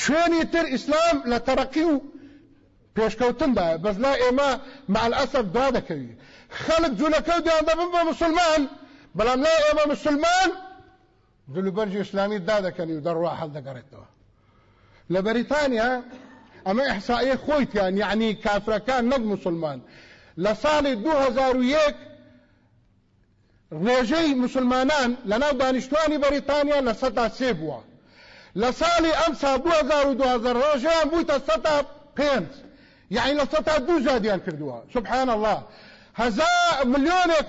Speaker 1: شوێنی تر ئیسلام لە تەرەقی و پێشکەوتندا بەس لا ئێمە مع الأسف دوا دەکەوی خەڵک جوولەکە دیان دەبن بە مسلمان. بەڵام لا ئێمە مسلمان. دلوبەرجی ئیسلامی دادەکەنی و دەڕوا هەڵ دەگەڕێتەوە لە بەریتانیا ئەمە ئەحسائیە خۆیتیان یعنی کافرەکان نەک مسلمان. لە ساڵی 2001 ڕێژەی مسلمانان لەناو دانیشتوانی بەریتانیا لە سەدا سێ بووە لە ساڵی ئەم سا 2012 ڕۆژیان بوویتە سەتا پێنج یعنی لە سەتا دوو سبحان الله. هزار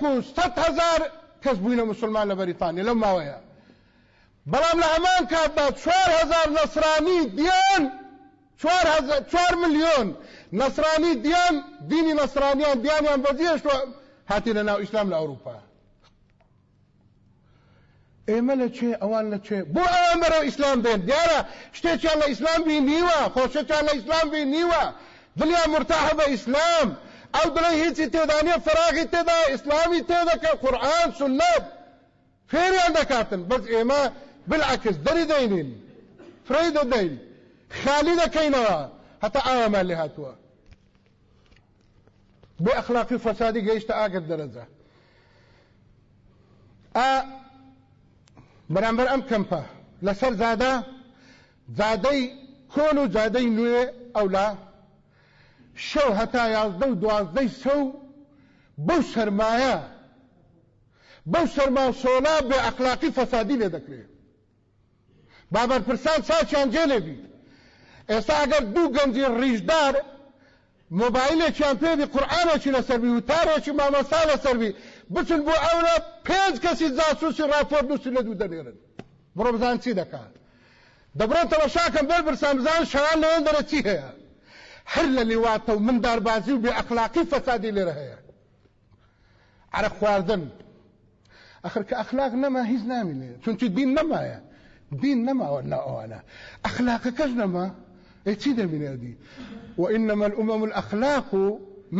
Speaker 1: و سەد هزار کەس بووینە مسلمان لە بەریتانیا لەم ماوەیە بەڵام لە هەمان کاتدا هزار نەسرانی دیان چوار ملیۆن نەسرانی دیان دینی نەسرانیان دیانیان بەجێشتوە هاتی لە ناو ئیسلام لە ئەوروپا ئێمە لە چێ ئەوان لە چێ بۆ ئەوان بەرەو ئیسلام بێن دیارە شتێکیان لە ئیسلام بی نیوە خۆشەکیان لە ئیسلام بی نیوە دڵیان مرتاحە بە ئیسلام ئەو دڵی هیچی تێدانە فراغی تێدا ئیسلامی تێدەکە قورآن سنت فێریان دەکاتن بەس ئێمە بالعکس دەری دەینین فڕی دەدەین خالی دەکەینەوە هەتا ئاوامان لێ هاتووە بۆ ئەخلاقی فەسادی گەیشتە ئاگەر دەرەجە بەرامبەر ئەم کەمپە لەسەر زادە زادەی کۆن و زادەی نوێ ئەولا شەو هەتا یازدە و دوازدەی سەو بەو سەرمایە بەو سەرما سۆلا بێ ئەخلاقی فەسادی لێ دەکرێت بابەرپرسان ساچیان جێلێبی ئێستا ئەگەر دوو گەنجی ڕیژدار مۆبایلێکیان پێبی قورآانێکی لەسەروی و تارێکی مامەسا لەسەروی بچن بۆ ئەوە پێنج کەسی جاسوسی راپۆرت نووسی لە دوو دەنێرن بڕۆ بزان چی دەکات. دەبڕۆن تەمەشاکەم بەر برسان بزان شەوان لەوێن دەرە چی هەیە. هەر لە لیواتە و منداربازی و بێ ئەخلاقی فەسادی لێرە هەیە عرە خواردن. ئەخر کە ئەخلاق نەما هیچ نامینێ چونچی دین نەمایە لا ئەوانە ئەخلاقەکەش نەما چی دەمینێ دی وإنما الأمم الأخلاق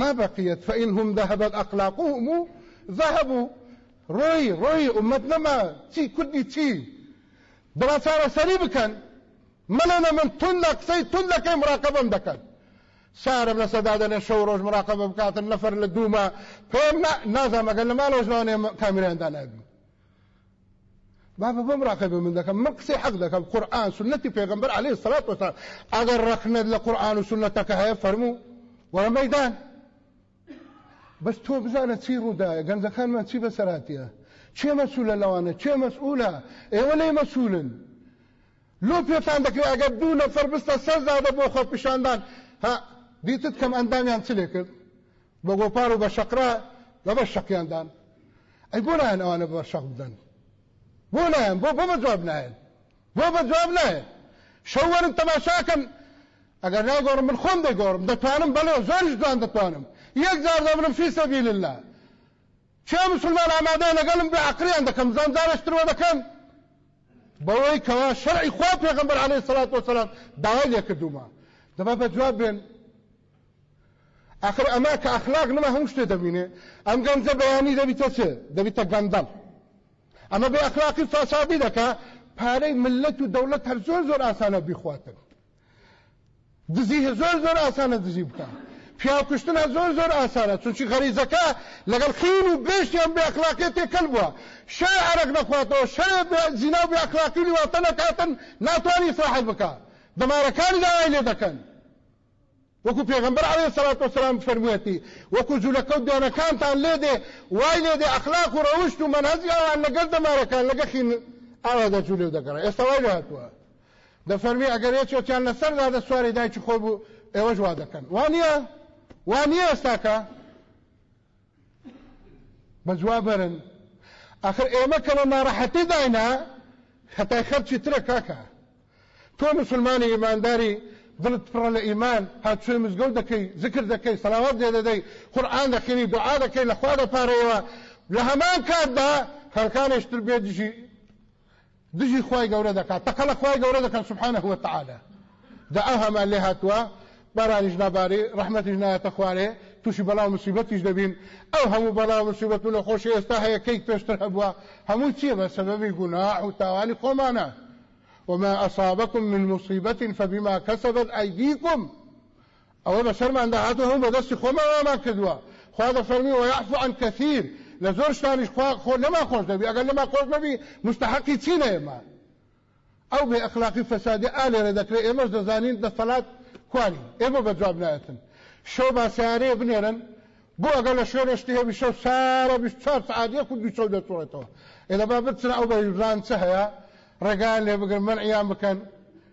Speaker 1: ما بقيت فإنهم ذهبت أخلاقهم ذهبوا. روي روي أمتنا ما تي كدي تي دراسة سري بكن ملنا من تنك سي تنك مراقبة دكن سارم لسدادنا شو روج مراقبة بكات النفر لدوما فهم نازم قال ما لو شلون كاميرا عندنا بابا بمراقبه من ذاك مقصي حق ذاك القران سنتي پیغمبر عليه الصلاه والسلام اگر رخنا القران وسنتك هي فرمو ولا ميدان بس تو بزانه تصيروا دا قال كان ما تسيب سراتيا چه مسؤول لوانا چه مسؤوله اي ولا مسؤول لو بيت عندك اگر دو نفر بس سزا ده بو خو پیشاندان ها دیتت کم اندام یان چلی کرد بە گۆپار و بە شەقرا لە بە شەقیاندان ئەی بۆ نایەن ئەوانە بە شەق بدەن بۆ نایەن بۆ بۆ بە جواب نایەن بۆ بە جواب نایەن شەوەرن تەماشاکەن ئەگەر ناگۆڕم من خۆم دەگۆڕم دەتوانم بەڵێ زۆریش دوان دەتوانم یەک جار الله چه مسلمان ئامادەیە لەگەڵم بێ عقلیان دەکەم زانجارشترەوە دەکەم بەوەی کەوا شەرعی خوا پێغەمبەر عەلەیهی سەلات وەسەلام داوای لێ کردومە دەبا جواب بێن آخر ئەما کە ئەخلاق نما هەموو شتێ دەبینێ ئەم گەنجە بەیانی دەبیتە چێ دەبیتە گەندەڵ ئەمە بێ ئەخلاقی فاسادی دەکا پارەی ملت و دەوڵەت هەر زۆر زۆر ئاسانە بیخواتن. دزی زۆر زۆر ئاسانە دزی بکە پیاکوشتنە زۆر زۆر ئاسانە چونچی غەریزەکە لەگەڵ خین و بێشتیان بێ ئەخلاقیت تێکەل بووە شەی عرق نەخواتەوە شەی زینا و بێ ئەخلاقی واتە نەکاتن ناتوانی ساحل بکە دەمارەکانی داوای لێ دەکەن وەکو پێغمبەر عليه الصلاة والسلام فەرموویەتی وەکو جوولەکەوت دوانەکانتان لێ دێ وای لێ دێ ئەخلاق و ڕەوشت و منهەزی ئەوان لەگەڵ دەمارەکان لەگە خین ئاوا دەجوولێ و دەگەڕە ئێستا وای. هاتووە دەفەرمی ئەگەر یەکێکیان لەسەر دادە سواری دایکی خۆی بوو ئێوەش وا دەکەن وانە وانە ئێستاکە بە جوابەرن ئەخر ئێمە کەمە ناڕەحەتی داینا هەتای خەرچی ترە کاکە تۆ مسلمانی ئیمانداری دڵت پڕە لە ئیمان هاتوێ مزگەوت دەکەی ذکر دەکەی سەلاوات دێ دەدەی قورآن دەخێنی دوعا دەکەی لە خوا دەپارەوە لە هەمان کاتدا خەڵکانێشتر بێ دژی دژی خوای گەورە دەکات تەقەلە خوای گەورە دەکەن سبحانه وتعالى. دا ئەو هەمان لێ هاتووە بارانیش نابارێ ڕەحمەتیش نایەتە خوارێ تووشی بەڵاو مسیبەتیش دەبین ئەو هەموو بەڵاو مسیبەت و لە خۆشی ئێستا هەیە کەیک پێشتر هەبووە هەموو چییە بە سەبەبی گوناح و تاوانی خۆمانە وما أصابكم من مصيبة فبما كسبت أيديكم. أو بشر من دعاته هم بدس خما وما كدوا خواهد فرمي ويعفو عن كثير. لە زۆر شتانیش خۆ لەما خۆش دەبی ئەگەر لەما خۆش نەبی مستحقی چینە ئێمە ئەو بێ ئەخلاقی فەسادی ئالێرە دەکرێت ئێمەش دەزانین دەسەڵات کوانی ئێمە بە جواب نایەتن شەو باسیارەیە بنێرن بۆ ئەگەر لە شوێنە شتی هەبی شەو سارە چوار سعادیە خود دوو دەچۆێتەوە ئێلە با بەژان چه هەیە ڕێگان لێ بگرن منعیان بکەن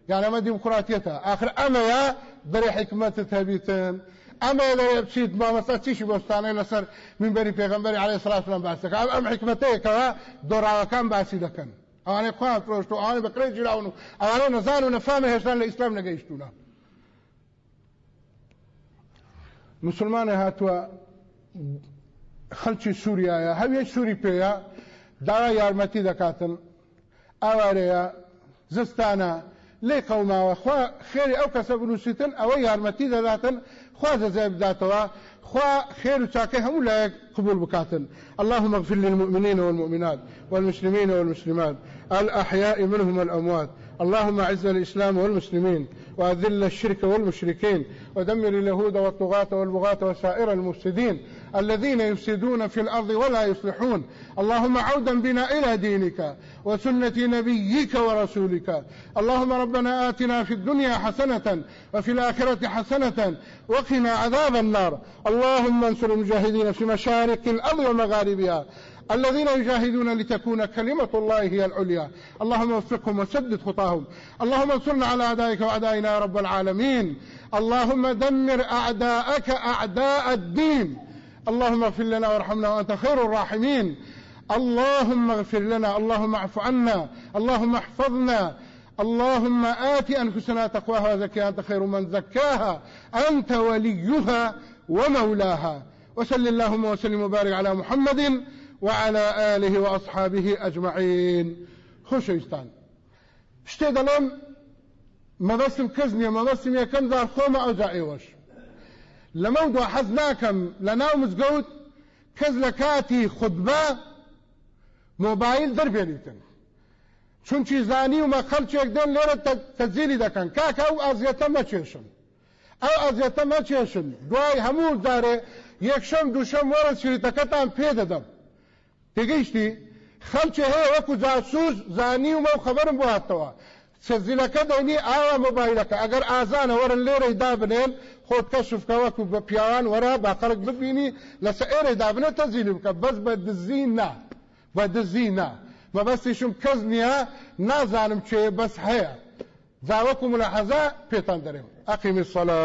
Speaker 1: یان ئەمە دیموکراتیەتە آخر ئەمەیە بەرێ حکمەتت هەبیتن ئەمە لە بچیت مامەستا چیشی بۆستانەی لەسەر منبەری پێغمبەری عليه سلاات باس دەکە ئەم حکمەتەیەکەوە دۆڕاوەکان باسی دەکەن ئەوانەی خوان فرۆشت و ئەوانەی بەکرێ جیراون و ئەوانەی نەزان و نەفامە هێشتان لە ئیسلام نەگەیشتونە مسلمانە هاتووە خەلکی سووریایە هەویە سووری پێەیە داوا یارمەتی دەکاتن. ئاوارەیە زستانە. لێ قەوماوە خوا خێری ئەو کەسە بنووسیتن ئەوە یارمەتی دەداتن خوا دەزای بداتەوە خوا خير وشاكي هم لا قبول بكاتن اللهم اغفر للمؤمنين والمؤمنات والمسلمين والمسلمات الأحياء منهم والأموات. اللهم أعز الإسلام والمسلمين وأذل الشرك والمشركين ودمر اليهود والطغاة والبغاة وسائر المفسدين. الذين يفسدون في الأرض ولا يصلحون. اللهم عودا بنا إلى دينك وسنة نبيك ورسولك. اللهم ربنا آتنا في الدنيا حسنة وفي الآخرة حسنة وقنا عذاب النار. اللهم انصر المجاهدين في مشارق الأرض ومغاربها. الذين يجاهدون لتكون كلمة الله هي العليا. اللهم وفقهم وسدد خطاهم. اللهم انصرنا على أعدائك وأعدائنا يا رب العالمين. اللهم دمر أعداءك أعداء الدين. اللهم اغفر لنا وارحمنا وأنت خير الراحمين. اللهم اغفر لنا اللهم اعف عنا اللهم احفظنا. اللهم آت أنفسنا تقواها وزكيها أنت خير من زكاها. أنت وليها ومولاها. وصل اللهم وسلم وبارك على محمد وعلى آله وأصحابه أجمعين. خۆشەویستان شتێ دەڵێم مەبەستم کەس نییە مەبەستم یەکەم زار خۆمە ئەوجا ئێوەش لەمە دو حەز ناکەم لە ناو مزگەوت کەس لە کاتی خودبە مۆبایل دەربێنیتن. چونکی زانی ومە خەلچێک دێن لێرە تەزیلی دەکەن. کاکە ئەو ئازیەتە مەچێشن. ئەو ئازیەتە مەچێشن. دوای هەموو جارێ یەکشەم دووشەم وەرە سویتەکەتان پێ دەدەم. تێگەیشتی خەلچێ هەیە وەکو جاسوس زانی و مە و خەبەرم بۆ هاتەوە سەرزیلەکە دەینی ئاوا مۆبایلەکە. ئەگەر ئازانە وەرن لێرەی دابنێن خۆت کەشفکە وەکو بە پیاوان وەرە با قەرک ببینی لەسە ئێرەی دابنێتە زیلی بکە. بەس بە دزینا بە دزینا مەبەستیشم کەس نییە نازانم کوێ بەس هەیە. زاوەکو ملاحەزا پێتان دەرێ ئەقیمی سەلا